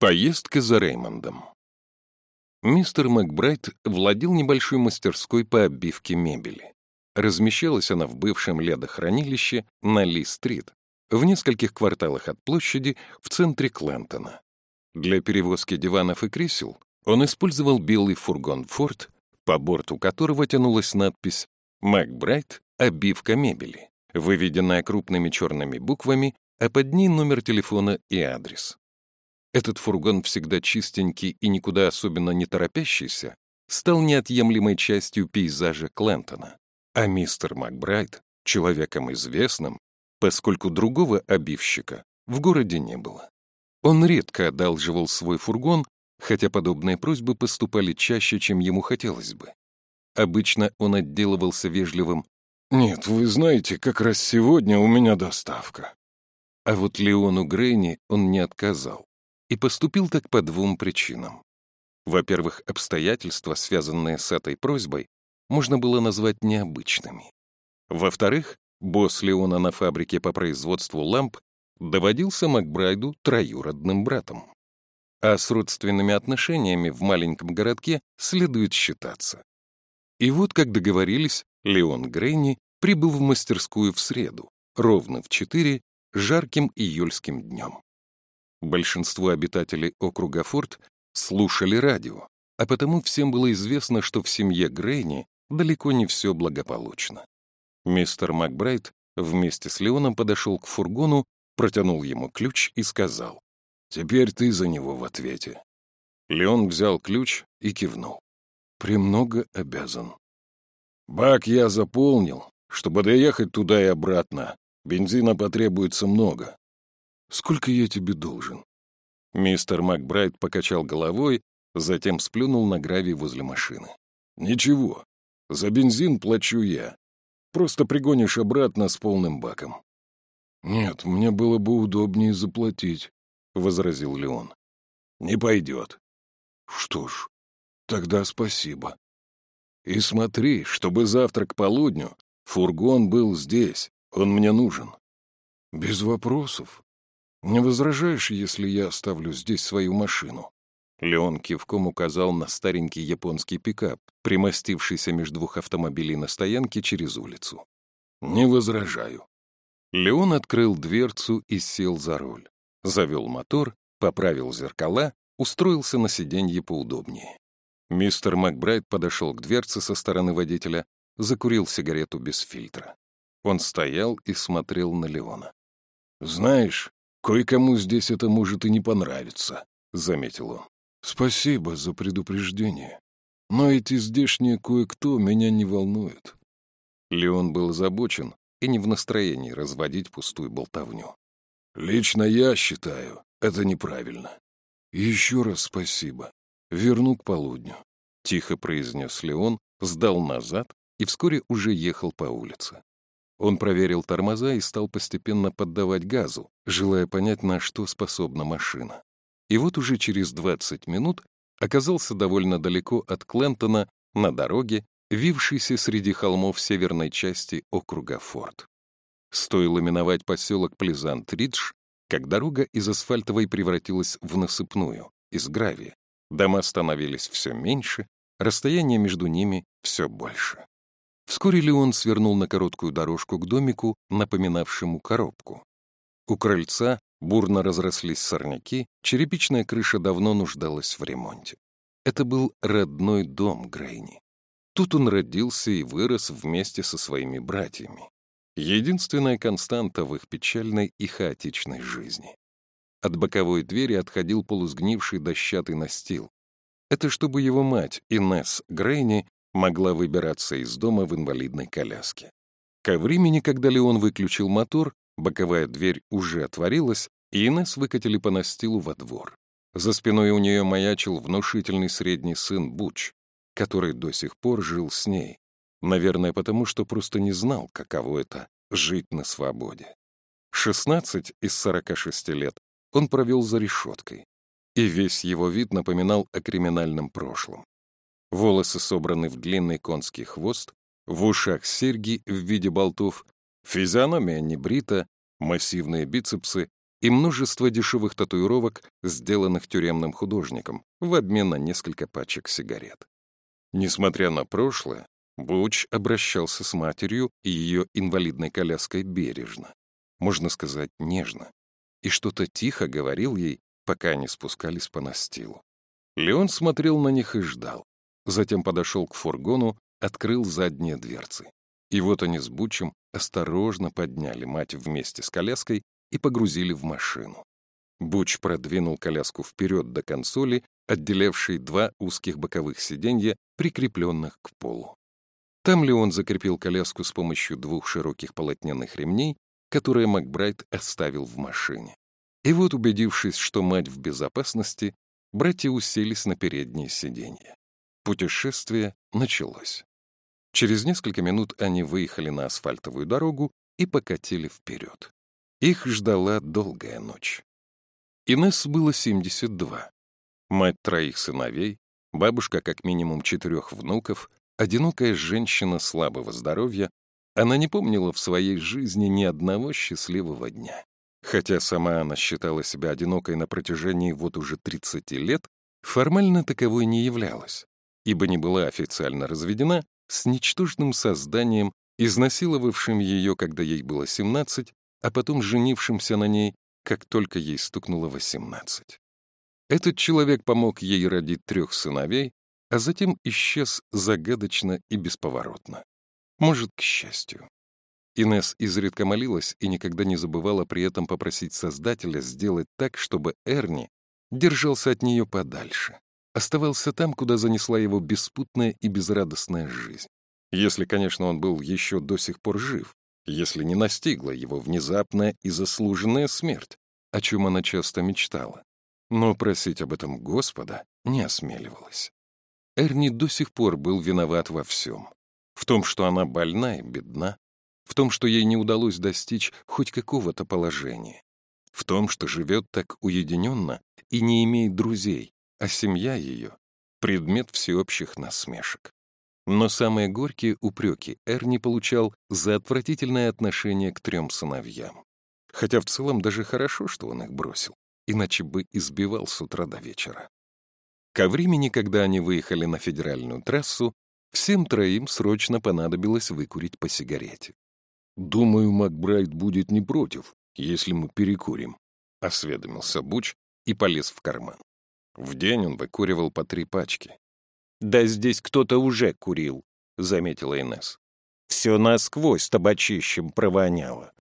Поездка за Реймондом. Мистер Макбрайт владел небольшой мастерской по оббивке мебели. Размещалась она в бывшем ледохранилище на Ли-стрит, в нескольких кварталах от площади в центре Клентона. Для перевозки диванов и кресел он использовал белый фургон «Форд», по борту которого тянулась надпись «Макбрайт. Обивка мебели», выведенная крупными черными буквами, а под ней номер телефона и адрес. Этот фургон, всегда чистенький и никуда особенно не торопящийся, стал неотъемлемой частью пейзажа Клентона. А мистер Макбрайт — человеком известным, поскольку другого обивщика в городе не было. Он редко одалживал свой фургон, хотя подобные просьбы поступали чаще, чем ему хотелось бы. Обычно он отделывался вежливым «Нет, вы знаете, как раз сегодня у меня доставка». А вот Леону Грейни он не отказал. И поступил так по двум причинам. Во-первых, обстоятельства, связанные с этой просьбой, можно было назвать необычными. Во-вторых, босс Леона на фабрике по производству ламп доводился Макбрайду троюродным братом. А с родственными отношениями в маленьком городке следует считаться. И вот, как договорились, Леон Грейни прибыл в мастерскую в среду, ровно в четыре, жарким июльским днем. Большинство обитателей округа Форт слушали радио, а потому всем было известно, что в семье Грейни далеко не все благополучно. Мистер Макбрайт вместе с Леоном подошел к фургону, протянул ему ключ и сказал, «Теперь ты за него в ответе». Леон взял ключ и кивнул. «Премного обязан». «Бак я заполнил. Чтобы доехать туда и обратно, бензина потребуется много. Сколько я тебе должен?» Мистер Макбрайт покачал головой, затем сплюнул на гравий возле машины. «Ничего, за бензин плачу я. Просто пригонишь обратно с полным баком». «Нет, мне было бы удобнее заплатить», — возразил Леон. «Не пойдет». «Что ж, тогда спасибо». «И смотри, чтобы завтра к полудню фургон был здесь, он мне нужен». «Без вопросов», «Не возражаешь, если я оставлю здесь свою машину?» Леон кивком указал на старенький японский пикап, примостившийся между двух автомобилей на стоянке через улицу. «Не возражаю». Леон открыл дверцу и сел за руль. Завел мотор, поправил зеркала, устроился на сиденье поудобнее. Мистер Макбрайт подошел к дверце со стороны водителя, закурил сигарету без фильтра. Он стоял и смотрел на Леона. «Знаешь, «Кое-кому здесь это может и не понравиться», — заметил он. «Спасибо за предупреждение. Но эти здешние кое-кто меня не волнуют». Леон был озабочен и не в настроении разводить пустую болтовню. «Лично я считаю, это неправильно. Еще раз спасибо. Верну к полудню», — тихо произнес Леон, сдал назад и вскоре уже ехал по улице. Он проверил тормоза и стал постепенно поддавать газу, желая понять, на что способна машина. И вот уже через 20 минут оказался довольно далеко от Клентона на дороге, вившейся среди холмов северной части округа Форд. Стоило миновать поселок Плезант-Ридж, как дорога из асфальтовой превратилась в насыпную, из гравия. Дома становились все меньше, расстояние между ними все больше. Вскоре Леон свернул на короткую дорожку к домику, напоминавшему коробку. У крыльца бурно разрослись сорняки, черепичная крыша давно нуждалась в ремонте. Это был родной дом Грейни. Тут он родился и вырос вместе со своими братьями. Единственная константа в их печальной и хаотичной жизни. От боковой двери отходил полусгнивший дощатый настил. Это чтобы его мать, Инесс Грейни, могла выбираться из дома в инвалидной коляске. Ко времени, когда Леон выключил мотор, боковая дверь уже отворилась, и Инесс выкатили по настилу во двор. За спиной у нее маячил внушительный средний сын Буч, который до сих пор жил с ней. Наверное, потому что просто не знал, каково это — жить на свободе. 16 из 46 лет он провел за решеткой, и весь его вид напоминал о криминальном прошлом. Волосы собраны в длинный конский хвост, в ушах серьги в виде болтов, физиономия небрита, массивные бицепсы, и множество дешевых татуировок, сделанных тюремным художником, в обмен на несколько пачек сигарет. Несмотря на прошлое, Буч обращался с матерью и ее инвалидной коляской бережно, можно сказать, нежно, и что-то тихо говорил ей, пока они спускались по настилу. Леон смотрел на них и ждал. Затем подошел к фургону, открыл задние дверцы. И вот они с Бучем осторожно подняли мать вместе с коляской и погрузили в машину. Буч продвинул коляску вперед до консоли, отделявшей два узких боковых сиденья, прикрепленных к полу. Там Леон закрепил коляску с помощью двух широких полотняных ремней, которые Макбрайт оставил в машине. И вот, убедившись, что мать в безопасности, братья уселись на переднее сиденье. Путешествие началось. Через несколько минут они выехали на асфальтовую дорогу и покатили вперед. Их ждала долгая ночь. Инесс было 72. Мать троих сыновей, бабушка как минимум четырех внуков, одинокая женщина слабого здоровья, она не помнила в своей жизни ни одного счастливого дня. Хотя сама она считала себя одинокой на протяжении вот уже 30 лет, формально таковой не являлась, ибо не была официально разведена с ничтожным созданием, изнасиловавшим ее, когда ей было 17, а потом женившимся на ней, как только ей стукнуло 18. Этот человек помог ей родить трех сыновей, а затем исчез загадочно и бесповоротно. Может, к счастью. Инес изредка молилась и никогда не забывала при этом попросить Создателя сделать так, чтобы Эрни держался от нее подальше, оставался там, куда занесла его беспутная и безрадостная жизнь. Если, конечно, он был еще до сих пор жив, если не настигла его внезапная и заслуженная смерть, о чем она часто мечтала. Но просить об этом Господа не осмеливалась. Эрни до сих пор был виноват во всем. В том, что она больна и бедна, в том, что ей не удалось достичь хоть какого-то положения, в том, что живет так уединенно и не имеет друзей, а семья ее — предмет всеобщих насмешек. Но самые горькие упреки Эрни получал за отвратительное отношение к трем сыновьям. Хотя в целом даже хорошо, что он их бросил, иначе бы избивал с утра до вечера. Ко времени, когда они выехали на федеральную трассу, всем троим срочно понадобилось выкурить по сигарете. «Думаю, Макбрайт будет не против, если мы перекурим», — осведомился Буч и полез в карман. В день он выкуривал по три пачки. «Да здесь кто-то уже курил», — заметила Инесс. «Все насквозь табачищем провоняло.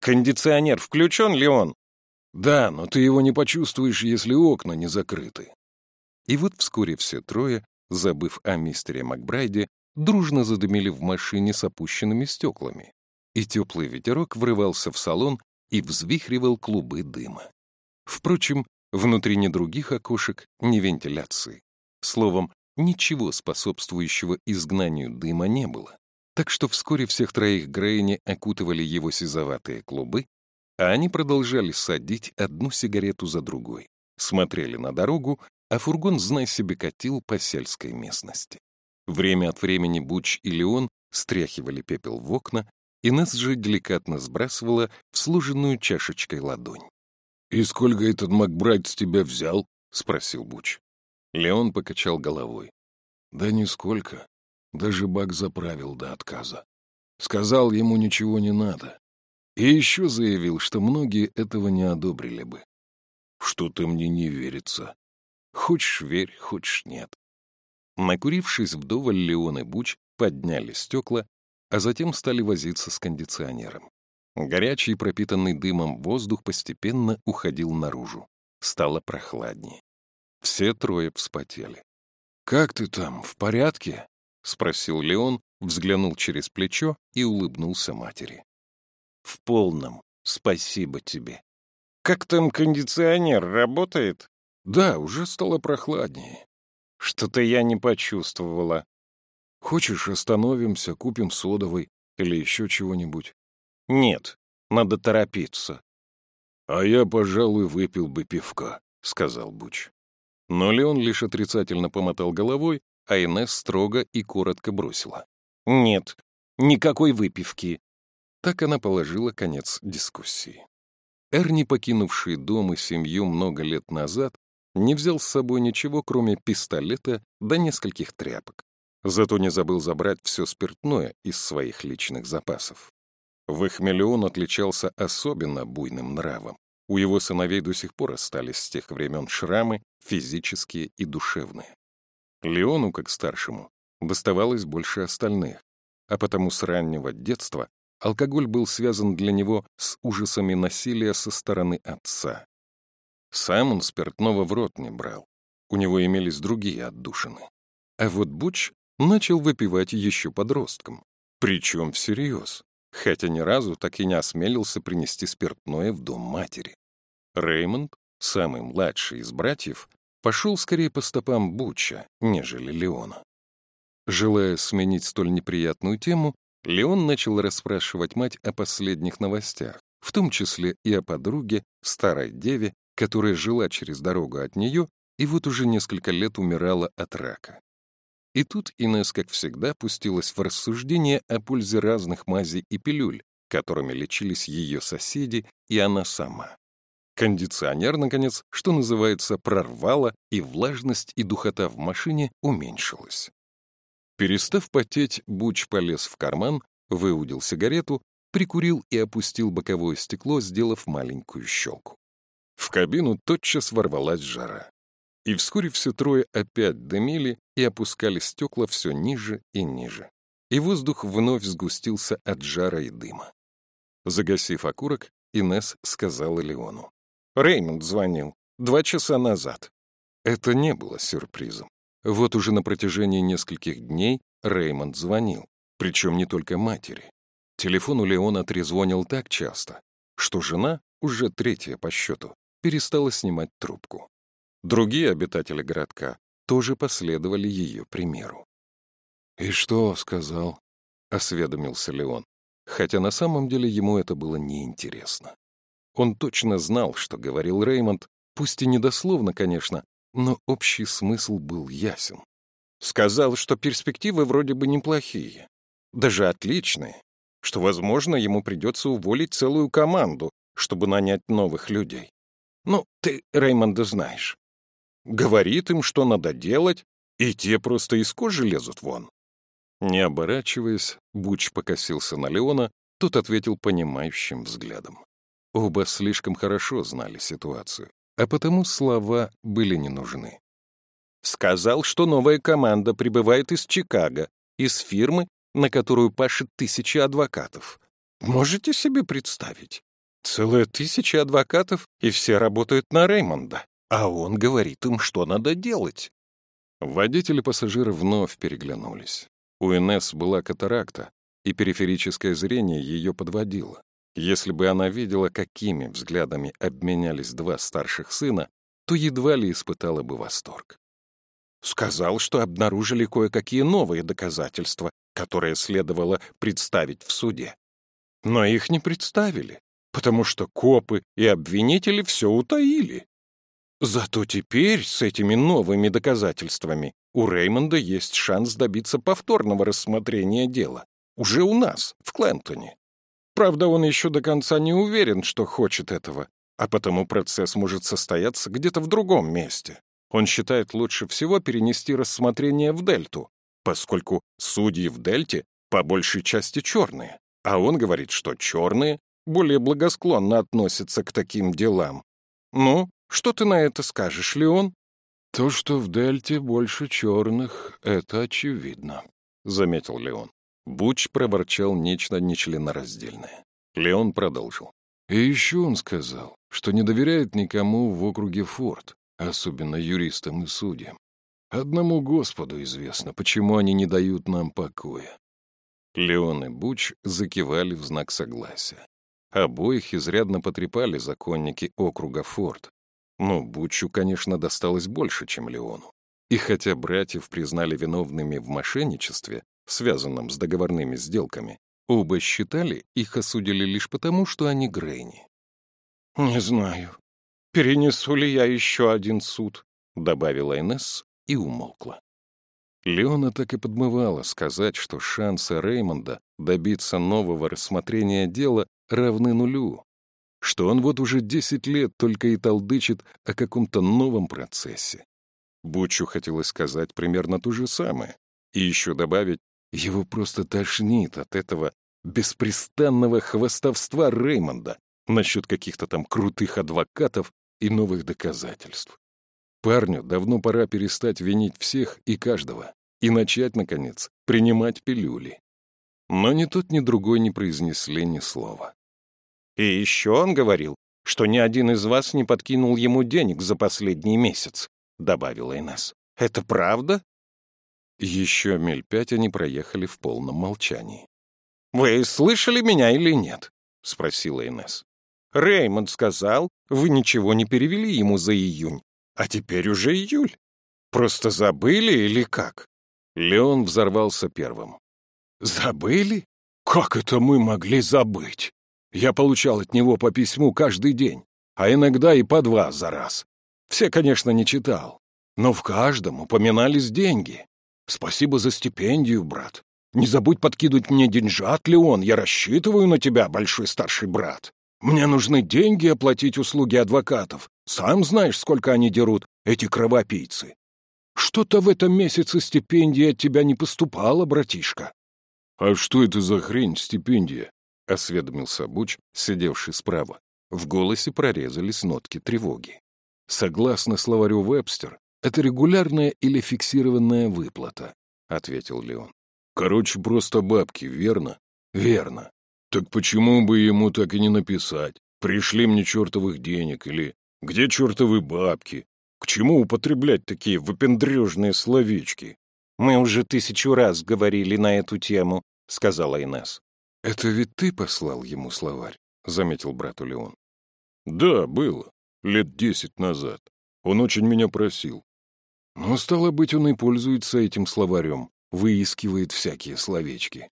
Кондиционер включен ли он?» «Да, но ты его не почувствуешь, если окна не закрыты». И вот вскоре все трое, забыв о мистере Макбрайде, дружно задымили в машине с опущенными стеклами и теплый ветерок врывался в салон и взвихривал клубы дыма. Впрочем, внутри ни других окошек, ни вентиляции. Словом, ничего способствующего изгнанию дыма не было. Так что вскоре всех троих Грейни окутывали его сизоватые клубы, а они продолжали садить одну сигарету за другой, смотрели на дорогу, а фургон, знай себе, катил по сельской местности. Время от времени Буч и Леон стряхивали пепел в окна Инесс же деликатно сбрасывала в служенную чашечкой ладонь. «И сколько этот Макбрайт с тебя взял?» — спросил Буч. Леон покачал головой. «Да нисколько. Даже бак заправил до отказа. Сказал, ему ничего не надо. И еще заявил, что многие этого не одобрили бы. Что-то мне не верится. Хочешь — верь, хочешь — нет». Накурившись вдоволь, Леон и Буч подняли стекла а затем стали возиться с кондиционером. Горячий, пропитанный дымом воздух постепенно уходил наружу. Стало прохладнее. Все трое вспотели. «Как ты там, в порядке?» — спросил Леон, взглянул через плечо и улыбнулся матери. «В полном. Спасибо тебе. Как там кондиционер работает?» «Да, уже стало прохладнее». «Что-то я не почувствовала. Хочешь, остановимся, купим содовой или еще чего-нибудь? Нет, надо торопиться. А я, пожалуй, выпил бы пивка, сказал Буч. Но Леон лишь отрицательно помотал головой, а Инесс строго и коротко бросила. Нет, никакой выпивки. Так она положила конец дискуссии. Эрни, покинувший дом и семью много лет назад, не взял с собой ничего, кроме пистолета да нескольких тряпок. Зато не забыл забрать все спиртное из своих личных запасов. В их миллион отличался особенно буйным нравом. У его сыновей до сих пор остались с тех времен шрамы, физические и душевные. Леону, как старшему, доставалось больше остальных, а потому с раннего детства алкоголь был связан для него с ужасами насилия со стороны отца. Сам он спиртного в рот не брал, у него имелись другие отдушины. А вот Буч начал выпивать еще подростком, причем всерьез хотя ни разу так и не осмелился принести спиртное в дом матери. Реймонд, самый младший из братьев, пошел скорее по стопам Буча, нежели Леона. Желая сменить столь неприятную тему, Леон начал расспрашивать мать о последних новостях, в том числе и о подруге, старой деве, которая жила через дорогу от нее и вот уже несколько лет умирала от рака. И тут Инесс, как всегда, пустилась в рассуждение о пользе разных мазей и пилюль, которыми лечились ее соседи и она сама. Кондиционер, наконец, что называется, прорвало, и влажность и духота в машине уменьшилась. Перестав потеть, Буч полез в карман, выудил сигарету, прикурил и опустил боковое стекло, сделав маленькую щелку. В кабину тотчас ворвалась жара. И вскоре все трое опять дымили и опускали стекла все ниже и ниже. И воздух вновь сгустился от жара и дыма. Загасив окурок, Инес сказала Леону. «Реймонд звонил. Два часа назад». Это не было сюрпризом. Вот уже на протяжении нескольких дней Реймонд звонил, причем не только матери. Телефон у Леона трезвонил так часто, что жена, уже третья по счету, перестала снимать трубку. Другие обитатели городка тоже последовали ее примеру. «И что?» — сказал, — осведомился Леон, хотя на самом деле ему это было неинтересно. Он точно знал, что говорил Реймонд, пусть и недословно, конечно, но общий смысл был ясен. Сказал, что перспективы вроде бы неплохие, даже отличные, что, возможно, ему придется уволить целую команду, чтобы нанять новых людей. Ну, ты Реймонда знаешь. Говорит им, что надо делать, и те просто из кожи лезут вон. Не оборачиваясь, Буч покосился на Леона, тот ответил понимающим взглядом. Оба слишком хорошо знали ситуацию, а потому слова были не нужны. Сказал, что новая команда прибывает из Чикаго, из фирмы, на которую пашет тысячи адвокатов. Можете себе представить? Целая тысяча адвокатов, и все работают на Реймонда. А он говорит им, что надо делать. Водители пассажиры вновь переглянулись. У Инесс была катаракта, и периферическое зрение ее подводило. Если бы она видела, какими взглядами обменялись два старших сына, то едва ли испытала бы восторг. Сказал, что обнаружили кое-какие новые доказательства, которые следовало представить в суде. Но их не представили, потому что копы и обвинители все утаили. Зато теперь с этими новыми доказательствами у Реймонда есть шанс добиться повторного рассмотрения дела. Уже у нас, в Клентоне. Правда, он еще до конца не уверен, что хочет этого, а потому процесс может состояться где-то в другом месте. Он считает лучше всего перенести рассмотрение в Дельту, поскольку судьи в Дельте по большей части черные, а он говорит, что черные более благосклонно относятся к таким делам. Ну, что ты на это скажешь, Леон? То, что в Дельте больше черных, это очевидно, — заметил Леон. Буч проворчал нечто нечленораздельное. Леон продолжил. И еще он сказал, что не доверяет никому в округе Форт, особенно юристам и судьям. Одному Господу известно, почему они не дают нам покоя. Леон и Буч закивали в знак согласия. Обоих изрядно потрепали законники округа Форт, но Бучу, конечно, досталось больше, чем Леону. И хотя братьев признали виновными в мошенничестве, связанном с договорными сделками, оба считали, их осудили лишь потому, что они Грейни. «Не знаю, перенесу ли я еще один суд», — добавила Инесс и умолкла. Леона так и подмывала сказать, что шансы Реймонда добиться нового рассмотрения дела равны нулю, что он вот уже десять лет только и толдычит о каком-то новом процессе. Бутчу хотелось сказать примерно то же самое. И еще добавить, его просто тошнит от этого беспрестанного хвастовства Реймонда насчет каких-то там крутых адвокатов и новых доказательств. Парню давно пора перестать винить всех и каждого и начать, наконец, принимать пилюли. Но ни тот, ни другой не произнесли ни слова. И еще он говорил, что ни один из вас не подкинул ему денег за последний месяц, добавила Инесс. Это правда? Еще миль пять они проехали в полном молчании. «Вы слышали меня или нет?» — спросила Инесс. «Реймонд сказал, вы ничего не перевели ему за июнь, а теперь уже июль. Просто забыли или как?» Леон взорвался первым. «Забыли? Как это мы могли забыть? Я получал от него по письму каждый день, а иногда и по два за раз. Все, конечно, не читал, но в каждом упоминались деньги. Спасибо за стипендию, брат. Не забудь подкидывать мне деньжат, Леон, я рассчитываю на тебя, большой старший брат. Мне нужны деньги оплатить услуги адвокатов. Сам знаешь, сколько они дерут, эти кровопийцы. Что-то в этом месяце стипендия от тебя не поступала, братишка. — А что это за хрень стипендия? — осведомился Буч, сидевший справа. В голосе прорезались нотки тревоги. Согласно словарю Вебстер, это регулярная или фиксированная выплата, — ответил Леон. Короче, просто бабки, верно? Верно. Так почему бы ему так и не написать? Пришли мне чертовых денег или где чертовы бабки? К чему употреблять такие выпендрежные словечки? Мы уже тысячу раз говорили на эту тему, сказала Инесс. Это ведь ты послал ему словарь, заметил брату Леон. Да, было. Лет десять назад. Он очень меня просил. Но, стало быть, он и пользуется этим словарем, выискивает всякие словечки.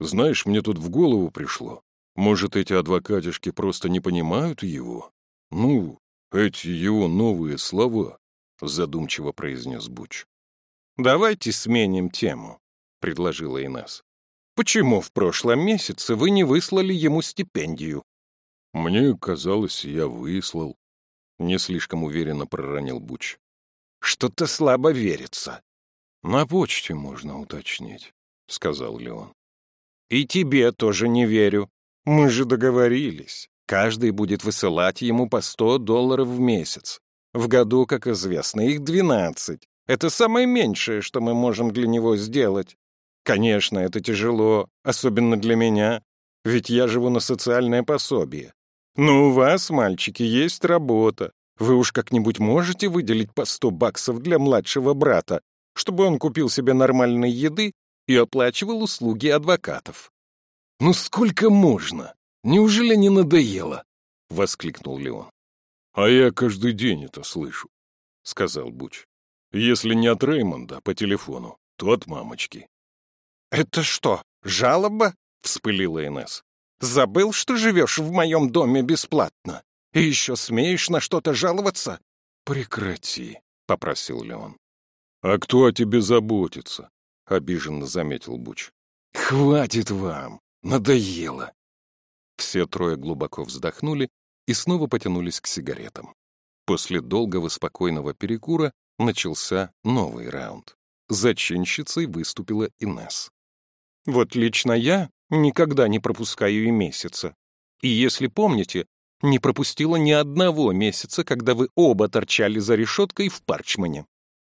Знаешь, мне тут в голову пришло. Может, эти адвокатишки просто не понимают его? Ну, эти его новые слова, — задумчиво произнес Буч. «Давайте сменим тему», — предложила Инесс. «Почему в прошлом месяце вы не выслали ему стипендию?» «Мне казалось, я выслал», — не слишком уверенно проронил Буч. «Что-то слабо верится», «На почте можно уточнить», — сказал Леон. «И тебе тоже не верю. Мы же договорились. Каждый будет высылать ему по сто долларов в месяц. В году, как известно, их двенадцать. Это самое меньшее, что мы можем для него сделать. Конечно, это тяжело, особенно для меня, ведь я живу на социальное пособие. Но у вас, мальчики, есть работа. Вы уж как-нибудь можете выделить по сто баксов для младшего брата, чтобы он купил себе нормальной еды и оплачивал услуги адвокатов. «Ну сколько можно? Неужели не надоело?» — воскликнул Леон. «А я каждый день это слышу», — сказал Буч. «Если не от Реймонда по телефону, то от мамочки». «Это что, жалоба?» — вспылила Инесс. «Забыл, что живешь в моем доме бесплатно? И еще смеешь на что-то жаловаться?» «Прекрати», — попросил Леон. «А кто о тебе заботится?» — обиженно заметил Буч. «Хватит вам! Надоело!» Все трое глубоко вздохнули и снова потянулись к сигаретам. После долгого спокойного перекура начался новый раунд. Зачинщицей выступила Инесс. «Вот лично я никогда не пропускаю и месяца. И если помните, не пропустила ни одного месяца, когда вы оба торчали за решеткой в Парчмане.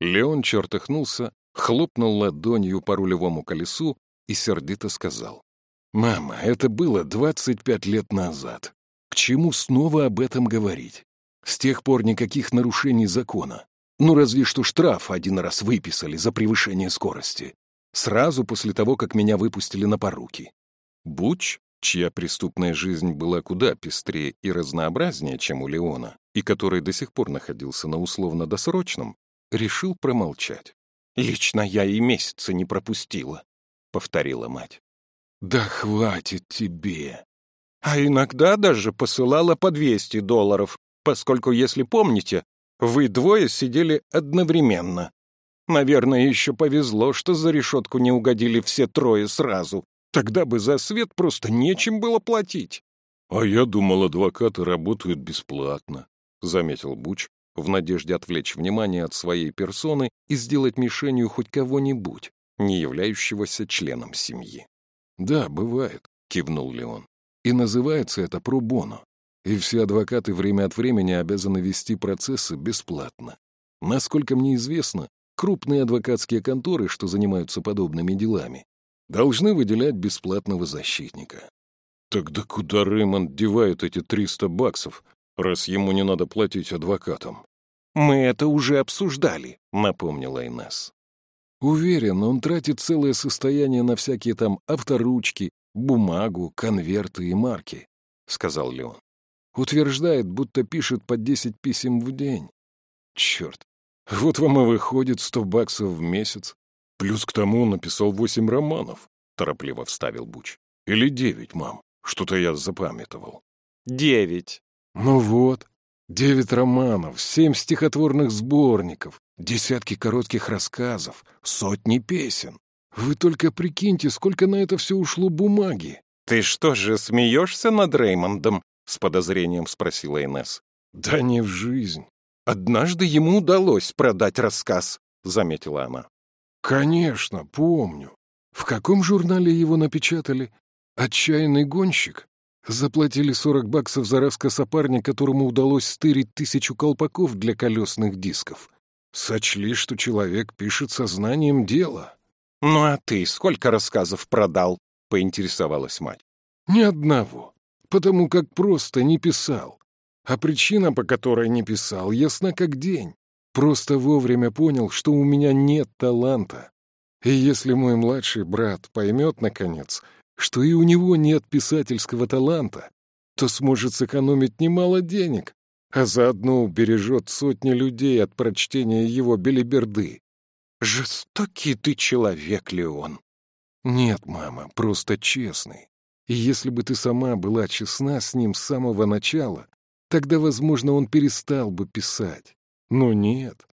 Леон чертыхнулся, хлопнул ладонью по рулевому колесу и сердито сказал. «Мама, это было 25 лет назад. К чему снова об этом говорить? С тех пор никаких нарушений закона. Ну, разве что штраф один раз выписали за превышение скорости. Сразу после того, как меня выпустили на поруки. Буч, чья преступная жизнь была куда пестрее и разнообразнее, чем у Леона, и который до сих пор находился на условно-досрочном, решил промолчать. «Лично я и месяца не пропустила», — повторила мать. «Да хватит тебе!» «А иногда даже посылала по 200 долларов, поскольку, если помните, вы двое сидели одновременно. Наверное, еще повезло, что за решетку не угодили все трое сразу. Тогда бы за свет просто нечем было платить». «А я думал, адвокаты работают бесплатно», — заметил Буч, в надежде отвлечь внимание от своей персоны и сделать мишенью хоть кого-нибудь, не являющегося членом семьи. «Да, бывает», — кивнул Леон. «И называется это пробоно. И все адвокаты время от времени обязаны вести процессы бесплатно. Насколько мне известно, крупные адвокатские конторы, что занимаются подобными делами, должны выделять бесплатного защитника. Тогда куда Рэймонд девает эти 300 баксов, раз ему не надо платить адвокатам? «Мы это уже обсуждали», — напомнила Инесс. Уверен, он тратит целое состояние на всякие там авторучки, бумагу, конверты и марки, — сказал Леон. Утверждает, будто пишет по 10 писем в день. Черт, вот вам и выходит 100 баксов в месяц. Плюс к тому он написал 8 романов, — торопливо вставил Буч. Или 9, мам. Что-то я запамятовал. «Девять». Ну вот, девять романов, семь стихотворных сборников, десятки коротких рассказов, сотни песен. Вы только прикиньте, сколько на это все ушло бумаги. «Ты что же, смеешься над Реймондом?» — с подозрением спросила Инесс. «Да не в жизнь». «Однажды ему удалось продать рассказ», — заметила она. «Конечно, помню. В каком журнале его напечатали? Отчаянный гонщик? Заплатили 40 баксов за рассказ о парне, которому удалось стырить тысячу колпаков для колесных дисков. Сочли, что человек пишет сознанием дела. «Ну а ты сколько рассказов продал?» — поинтересовалась мать. «Ни одного, потому как просто не писал. А причина, по которой не писал, ясна как день. Просто вовремя понял, что у меня нет таланта. И если мой младший брат поймет, наконец, что и у него нет писательского таланта, то сможет сэкономить немало денег, а заодно убережет сотни людей от прочтения его белиберды. Жестокий ты человек, Леон. Нет, мама, просто честный. И если бы ты сама была честна с ним с самого начала, тогда, возможно, он перестал бы писать. Но нет.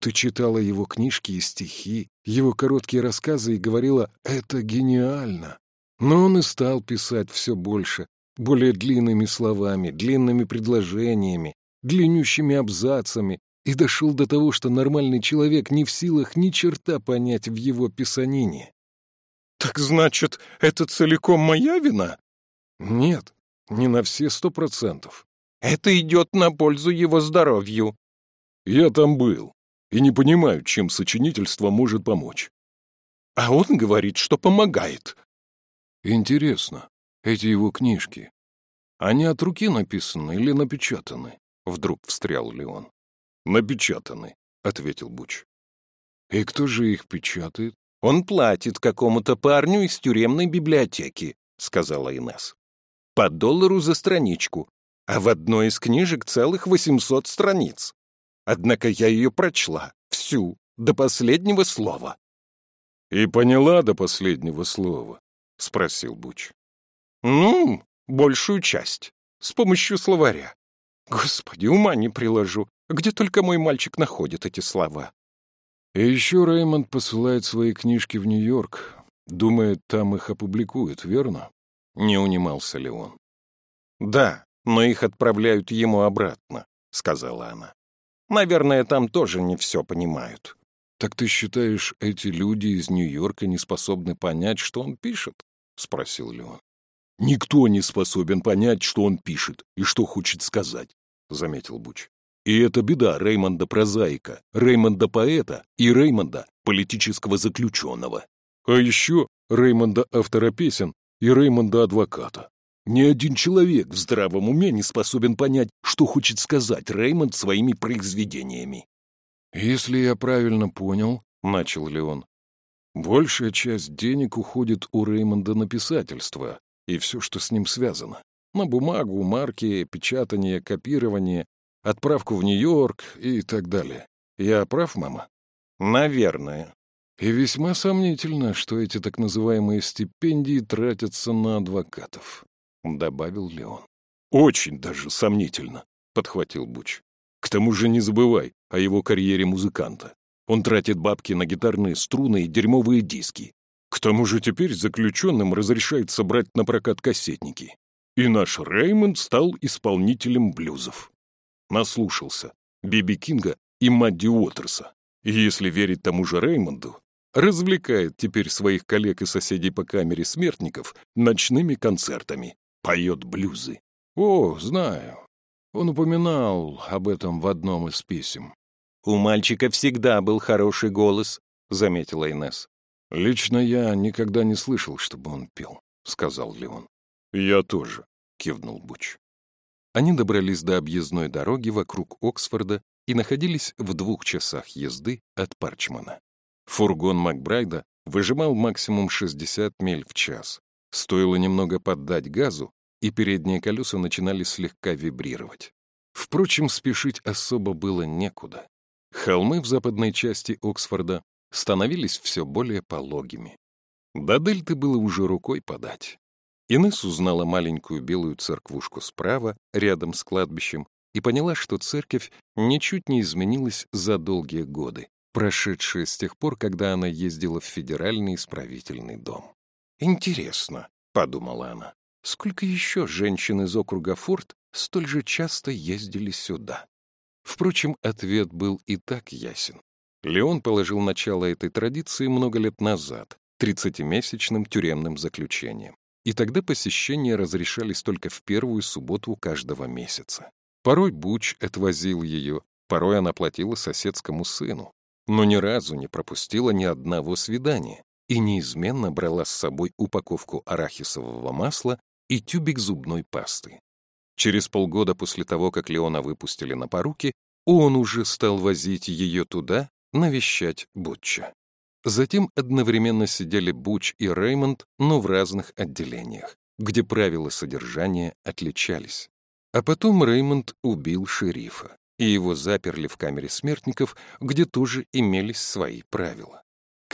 Ты читала его книжки и стихи, его короткие рассказы и говорила «это гениально». Но он и стал писать все больше, более длинными словами, длинными предложениями, длиннющими абзацами, и дошел до того, что нормальный человек не в силах ни черта понять в его писанине. «Так значит, это целиком моя вина?» «Нет, не на все сто процентов». «Это идет на пользу его здоровью». «Я там был и не понимаю, чем сочинительство может помочь». «А он говорит, что помогает», Интересно, эти его книжки, они от руки написаны или напечатаны? Вдруг встрял Леон. Напечатаны, ответил Буч. И кто же их печатает? Он платит какому-то парню из тюремной библиотеки, сказала Инес. По доллару за страничку, а в одной из книжек целых 800 страниц. Однако я ее прочла, всю, до последнего слова. И поняла до последнего слова. — спросил Буч. «Ну, большую часть. С помощью словаря. Господи, ума не приложу. Где только мой мальчик находит эти слова?» И еще Реймонд посылает свои книжки в Нью-Йорк. Думает, там их опубликуют, верно? Не унимался ли он? «Да, но их отправляют ему обратно», — сказала она. «Наверное, там тоже не все понимают». «Так ты считаешь, эти люди из Нью-Йорка не способны понять, что он пишет?» — спросил Леон. «Никто не способен понять, что он пишет и что хочет сказать», — заметил Буч. «И это беда Реймонда-прозаика, Реймонда-поэта и Реймонда политического заключенного. А еще Реймонда-автора песен и Реймонда-адвоката. Ни один человек в здравом уме не способен понять, что хочет сказать Реймонд своими произведениями. «Если я правильно понял», — начал Леон, «большая часть денег уходит у Реймонда на писательство и все, что с ним связано. На бумагу, марки, печатание, копирование, отправку в Нью-Йорк и так далее. Я прав, мама?» «Наверное». «И весьма сомнительно, что эти так называемые стипендии тратятся на адвокатов», — добавил Леон. «Очень даже сомнительно», — подхватил Буч. «К тому же не забывай, о его карьере музыканта. Он тратит бабки на гитарные струны и дерьмовые диски. К тому же теперь заключенным разрешается брать на прокат кассетники. и наш Реймонд стал исполнителем блюзов. Наслушался Биби Кинга и Мадди Уотерса. И если верить тому же Реймонду, развлекает теперь своих коллег и соседей по камере смертников ночными концертами, поет блюзы. О, знаю. Он упоминал об этом в одном из писем. «У мальчика всегда был хороший голос», — заметила Инесс. «Лично я никогда не слышал, чтобы он пел», — сказал Леон. «Я тоже», — кивнул Буч. Они добрались до объездной дороги вокруг Оксфорда и находились в двух часах езды от Парчмана. Фургон Макбрайда выжимал максимум 60 миль в час. Стоило немного поддать газу, и передние колеса начинали слегка вибрировать. Впрочем, спешить особо было некуда. Холмы в западной части Оксфорда становились все более пологими. До дельты было уже рукой подать. Инесс узнала маленькую белую церквушку справа, рядом с кладбищем, и поняла, что церковь ничуть не изменилась за долгие годы, прошедшие с тех пор, когда она ездила в федеральный исправительный дом. «Интересно», — подумала она, — «сколько еще женщин из округа Форт столь же часто ездили сюда?» Впрочем, ответ был и так ясен. Леон положил начало этой традиции много лет назад, 30-месячным тюремным заключением. И тогда посещения разрешались только в первую субботу каждого месяца. Порой Буч отвозил ее, порой она платила соседскому сыну, но ни разу не пропустила ни одного свидания и неизменно брала с собой упаковку арахисового масла и тюбик зубной пасты. Через полгода после того, как Леона выпустили на поруки, он уже стал возить ее туда, навещать Бутча. Затем одновременно сидели Буч и Реймонд, но в разных отделениях, где правила содержания отличались. А потом Реймонд убил шерифа, и его заперли в камере смертников, где тоже имелись свои правила.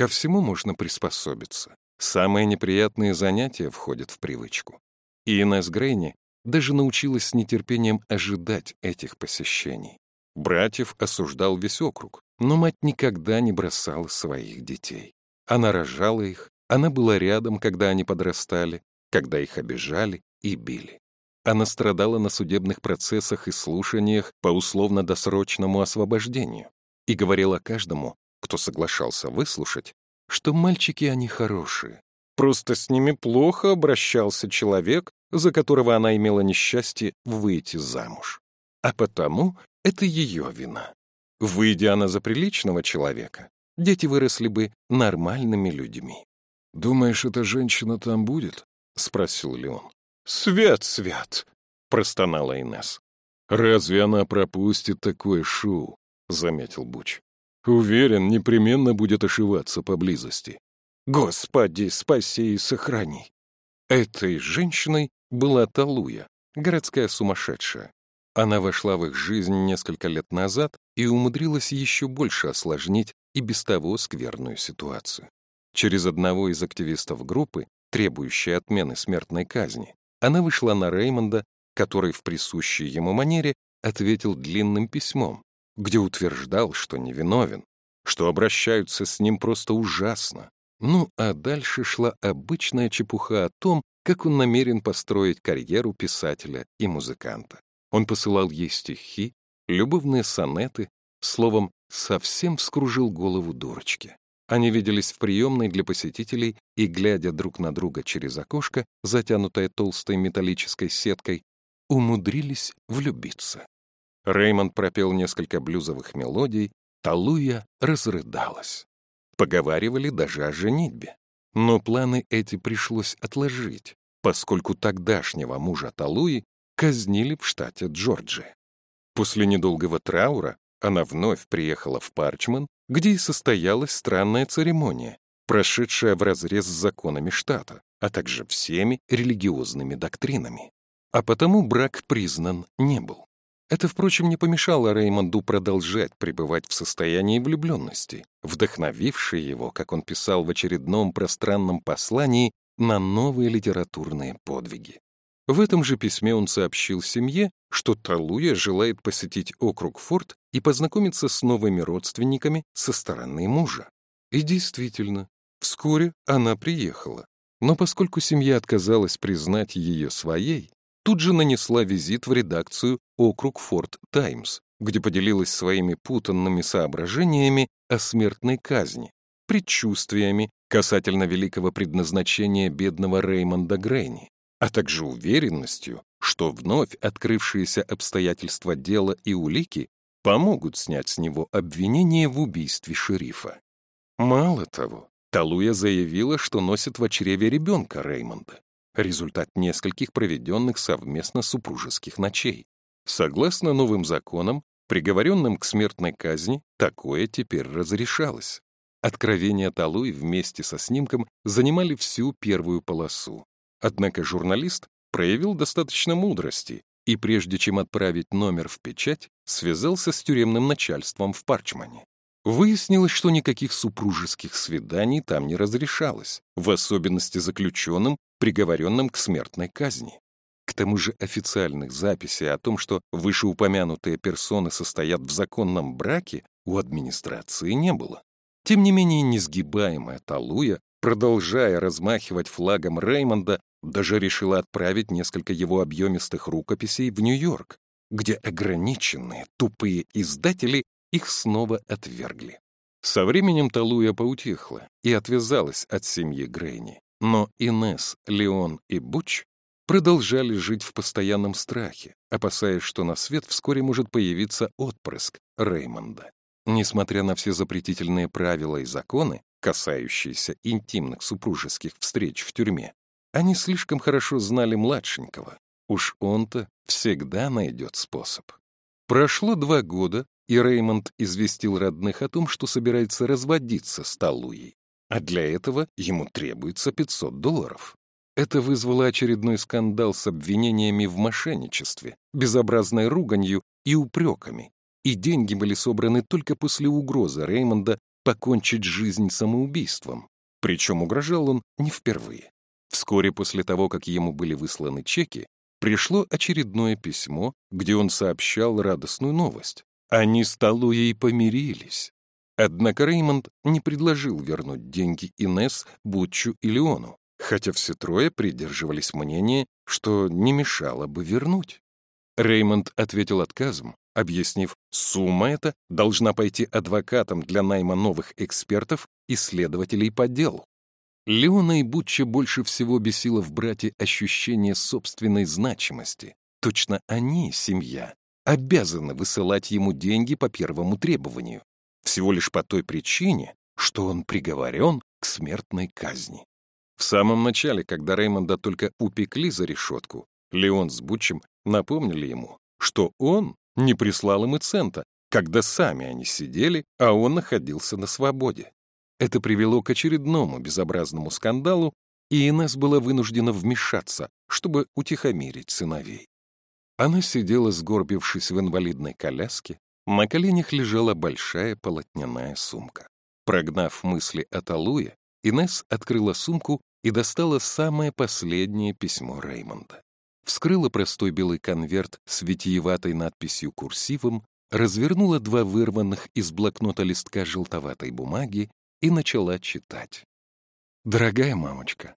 Ко всему можно приспособиться. Самые неприятные занятия входят в привычку. И Инесс Грейни даже научилась с нетерпением ожидать этих посещений. Братьев осуждал весь округ, но мать никогда не бросала своих детей. Она рожала их, она была рядом, когда они подрастали, когда их обижали и били. Она страдала на судебных процессах и слушаниях по условно-досрочному освобождению и говорила каждому, кто соглашался выслушать, что мальчики они хорошие. Просто с ними плохо обращался человек, за которого она имела несчастье выйти замуж. А потому это ее вина. Выйдя она за приличного человека, дети выросли бы нормальными людьми. «Думаешь, эта женщина там будет?» — спросил Леон. «Свет, свет!» — простонала Инесс. «Разве она пропустит такое шоу?» — заметил Буч. «Уверен, непременно будет ошиваться поблизости». «Господи, спаси и сохрани!» Этой женщиной была Талуя, городская сумасшедшая. Она вошла в их жизнь несколько лет назад и умудрилась еще больше осложнить и без того скверную ситуацию. Через одного из активистов группы, требующей отмены смертной казни, она вышла на Реймонда, который в присущей ему манере ответил длинным письмом, где утверждал, что невиновен, что обращаются с ним просто ужасно. Ну, а дальше шла обычная чепуха о том, как он намерен построить карьеру писателя и музыканта. Он посылал ей стихи, любовные сонеты, словом, совсем вскружил голову дурочки. Они виделись в приемной для посетителей и, глядя друг на друга через окошко, затянутое толстой металлической сеткой, умудрились влюбиться. Реймонд пропел несколько блюзовых мелодий, Талуя разрыдалась. Поговаривали даже о женитьбе. Но планы эти пришлось отложить, поскольку тогдашнего мужа Талуи казнили в штате Джорджия. После недолгого траура она вновь приехала в Парчман, где и состоялась странная церемония, прошедшая вразрез с законами штата, а также всеми религиозными доктринами. А потому брак признан не был. Это, впрочем, не помешало Реймонду продолжать пребывать в состоянии влюбленности, вдохновившей его, как он писал в очередном пространном послании, на новые литературные подвиги. В этом же письме он сообщил семье, что Талуя желает посетить округ Форт и познакомиться с новыми родственниками со стороны мужа. И действительно, вскоре она приехала. Но поскольку семья отказалась признать ее своей, тут же нанесла визит в редакцию «Округ Форт Таймс», где поделилась своими путанными соображениями о смертной казни, предчувствиями касательно великого предназначения бедного Реймонда Грейни, а также уверенностью, что вновь открывшиеся обстоятельства дела и улики помогут снять с него обвинение в убийстве шерифа. Мало того, Талуя заявила, что носит в чреве ребенка Реймонда, результат нескольких проведенных совместно супружеских ночей. Согласно новым законам, приговоренным к смертной казни, такое теперь разрешалось. Откровения Талуи вместе со снимком занимали всю первую полосу. Однако журналист проявил достаточно мудрости и, прежде чем отправить номер в печать, связался с тюремным начальством в Парчмане. Выяснилось, что никаких супружеских свиданий там не разрешалось, в особенности заключенным, приговоренным к смертной казни. К тому же официальных записей о том, что вышеупомянутые персоны состоят в законном браке, у администрации не было. Тем не менее, несгибаемая Талуя, продолжая размахивать флагом Реймонда, даже решила отправить несколько его объемистых рукописей в Нью-Йорк, где ограниченные, тупые издатели их снова отвергли. Со временем Талуя поутихла и отвязалась от семьи Грейни. Но Инес, Леон и Буч продолжали жить в постоянном страхе, опасаясь, что на свет вскоре может появиться отпрыск Реймонда. Несмотря на все запретительные правила и законы, касающиеся интимных супружеских встреч в тюрьме, они слишком хорошо знали младшенького. Уж он-то всегда найдет способ. Прошло два года, и Реймонд известил родных о том, что собирается разводиться с Талуей. А для этого ему требуется 500 долларов. Это вызвало очередной скандал с обвинениями в мошенничестве, безобразной руганью и упреками. И деньги были собраны только после угрозы Реймонда покончить жизнь самоубийством. Причем угрожал он не впервые. Вскоре после того, как ему были высланы чеки, пришло очередное письмо, где он сообщал радостную новость. Они с Талуей помирились. Однако Реймонд не предложил вернуть деньги Инес, Бутчу и Леону, хотя все трое придерживались мнения, что не мешало бы вернуть. Реймонд ответил отказом, объяснив, сумма эта должна пойти адвокатам для найма новых экспертов и следователей по делу. Леона и Бутча больше всего бесило в брате ощущение собственной значимости. Точно они, семья, обязаны высылать ему деньги по первому требованию, всего лишь по той причине, что он приговорен к смертной казни. В самом начале, когда Реймонда только упекли за решетку, Леон с Бутчем напомнили ему, что он не прислал им и цента, когда сами они сидели, а он находился на свободе. Это привело к очередному безобразному скандалу, и Инесс была вынуждена вмешаться, чтобы утихомирить сыновей. Она сидела, сгорбившись в инвалидной коляске, на коленях лежала большая полотняная сумка. Прогнав мысли от Алуя, Инесс открыла сумку и достала самое последнее письмо Реймонда. Вскрыла простой белый конверт с витиеватой надписью курсивом, развернула два вырванных из блокнота листка желтоватой бумаги и начала читать. «Дорогая мамочка,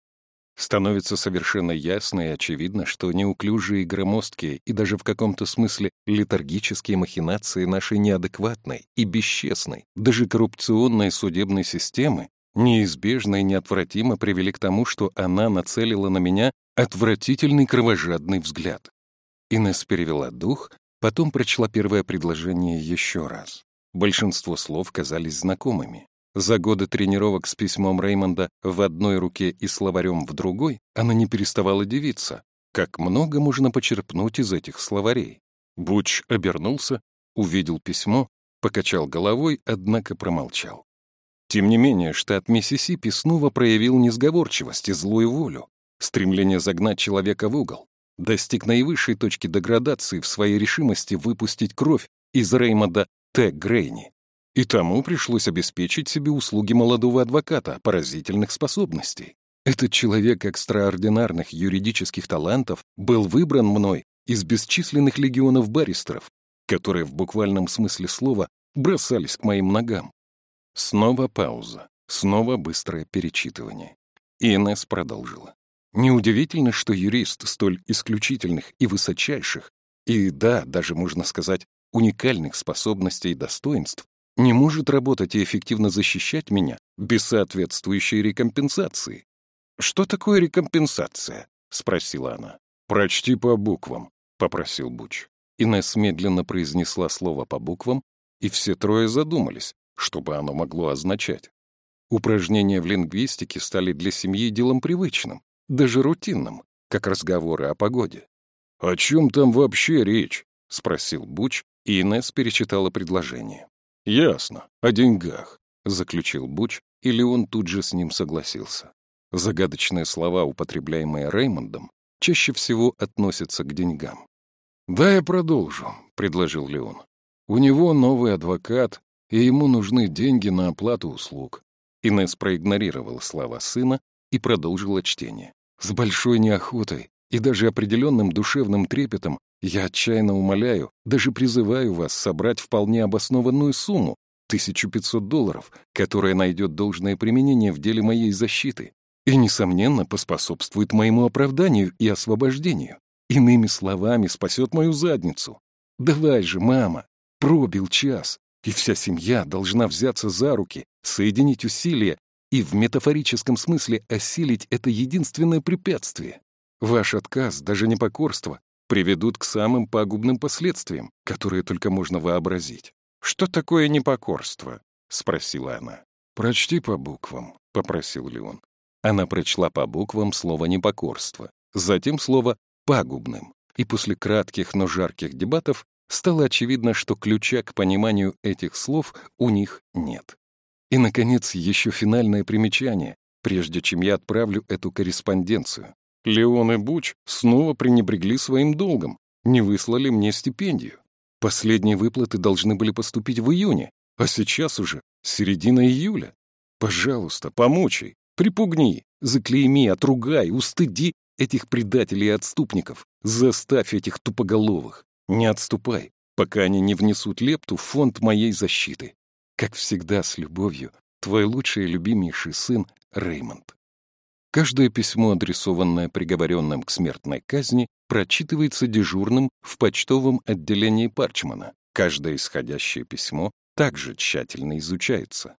становится совершенно ясно и очевидно, что неуклюжие громоздкие и даже в каком-то смысле летаргические махинации нашей неадекватной и бесчестной, даже коррупционной судебной системы неизбежно и неотвратимо привели к тому, что она нацелила на меня отвратительный кровожадный взгляд. Инесс перевела дух, потом прочла первое предложение еще раз. Большинство слов казались знакомыми. За годы тренировок с письмом Реймонда в одной руке и словарем в другой она не переставала дивиться, как много можно почерпнуть из этих словарей. Буч обернулся, увидел письмо, покачал головой, однако промолчал. Тем не менее, штат Миссисипи снова проявил несговорчивость и злую волю, стремление загнать человека в угол, достиг наивысшей точки деградации в своей решимости выпустить кровь из Реймонда Т. Грейни. И тому пришлось обеспечить себе услуги молодого адвоката поразительных способностей. Этот человек экстраординарных юридических талантов был выбран мной из бесчисленных легионов баристеров, которые в буквальном смысле слова бросались к моим ногам. Снова пауза, снова быстрое перечитывание. И Инесс продолжила. Неудивительно, что юрист столь исключительных и высочайших, и, да, даже можно сказать, уникальных способностей и достоинств, не может работать и эффективно защищать меня без соответствующей рекомпенсации. «Что такое рекомпенсация?» — спросила она. «Прочти по буквам», — попросил Буч. Инесс медленно произнесла слово по буквам, и все трое задумались, что бы оно могло означать. Упражнения в лингвистике стали для семьи делом привычным, даже рутинным, как разговоры о погоде. «О чем там вообще речь?» — спросил Буч, и Инесс перечитала предложение. «Ясно, о деньгах», — заключил Буч, или он тут же с ним согласился. Загадочные слова, употребляемые Реймондом, чаще всего относятся к деньгам. «Да, я продолжу», — предложил Леон. «У него новый адвокат, и ему нужны деньги на оплату услуг». Инесс проигнорировала слова сына и продолжила чтение. «С большой неохотой и даже определенным душевным трепетом я отчаянно умоляю, даже призываю вас собрать вполне обоснованную сумму, 1500 долларов, которая найдет должное применение в деле моей защиты и, несомненно, поспособствует моему оправданию и освобождению. Иными словами, спасет мою задницу. Давай же, мама, пробил час, и вся семья должна взяться за руки, соединить усилия и в метафорическом смысле осилить это единственное препятствие. Ваш отказ, даже непокорство, приведут к самым пагубным последствиям, которые только можно вообразить. «Что такое непокорство?» — спросила она. «Прочти по буквам», — попросил Леон. Она прочла по буквам слово «непокорство», затем слово пагубным, и после кратких, но жарких дебатов стало очевидно, что ключа к пониманию этих слов у них нет. И, наконец, еще финальное примечание, прежде чем я отправлю эту корреспонденцию. Леон и Буч снова пренебрегли своим долгом, не выслали мне стипендию. Последние выплаты должны были поступить в июне, а сейчас уже середина июля. Пожалуйста, помучай, припугни, заклейми, отругай, устыди этих предателей и отступников. Заставь этих тупоголовых. Не отступай, пока они не внесут лепту в фонд моей защиты. Как всегда, с любовью, твой лучший и любимейший сын Реймонд. Каждое письмо, адресованное приговоренным к смертной казни, прочитывается дежурным в почтовом отделении Парчмана. Каждое исходящее письмо также тщательно изучается.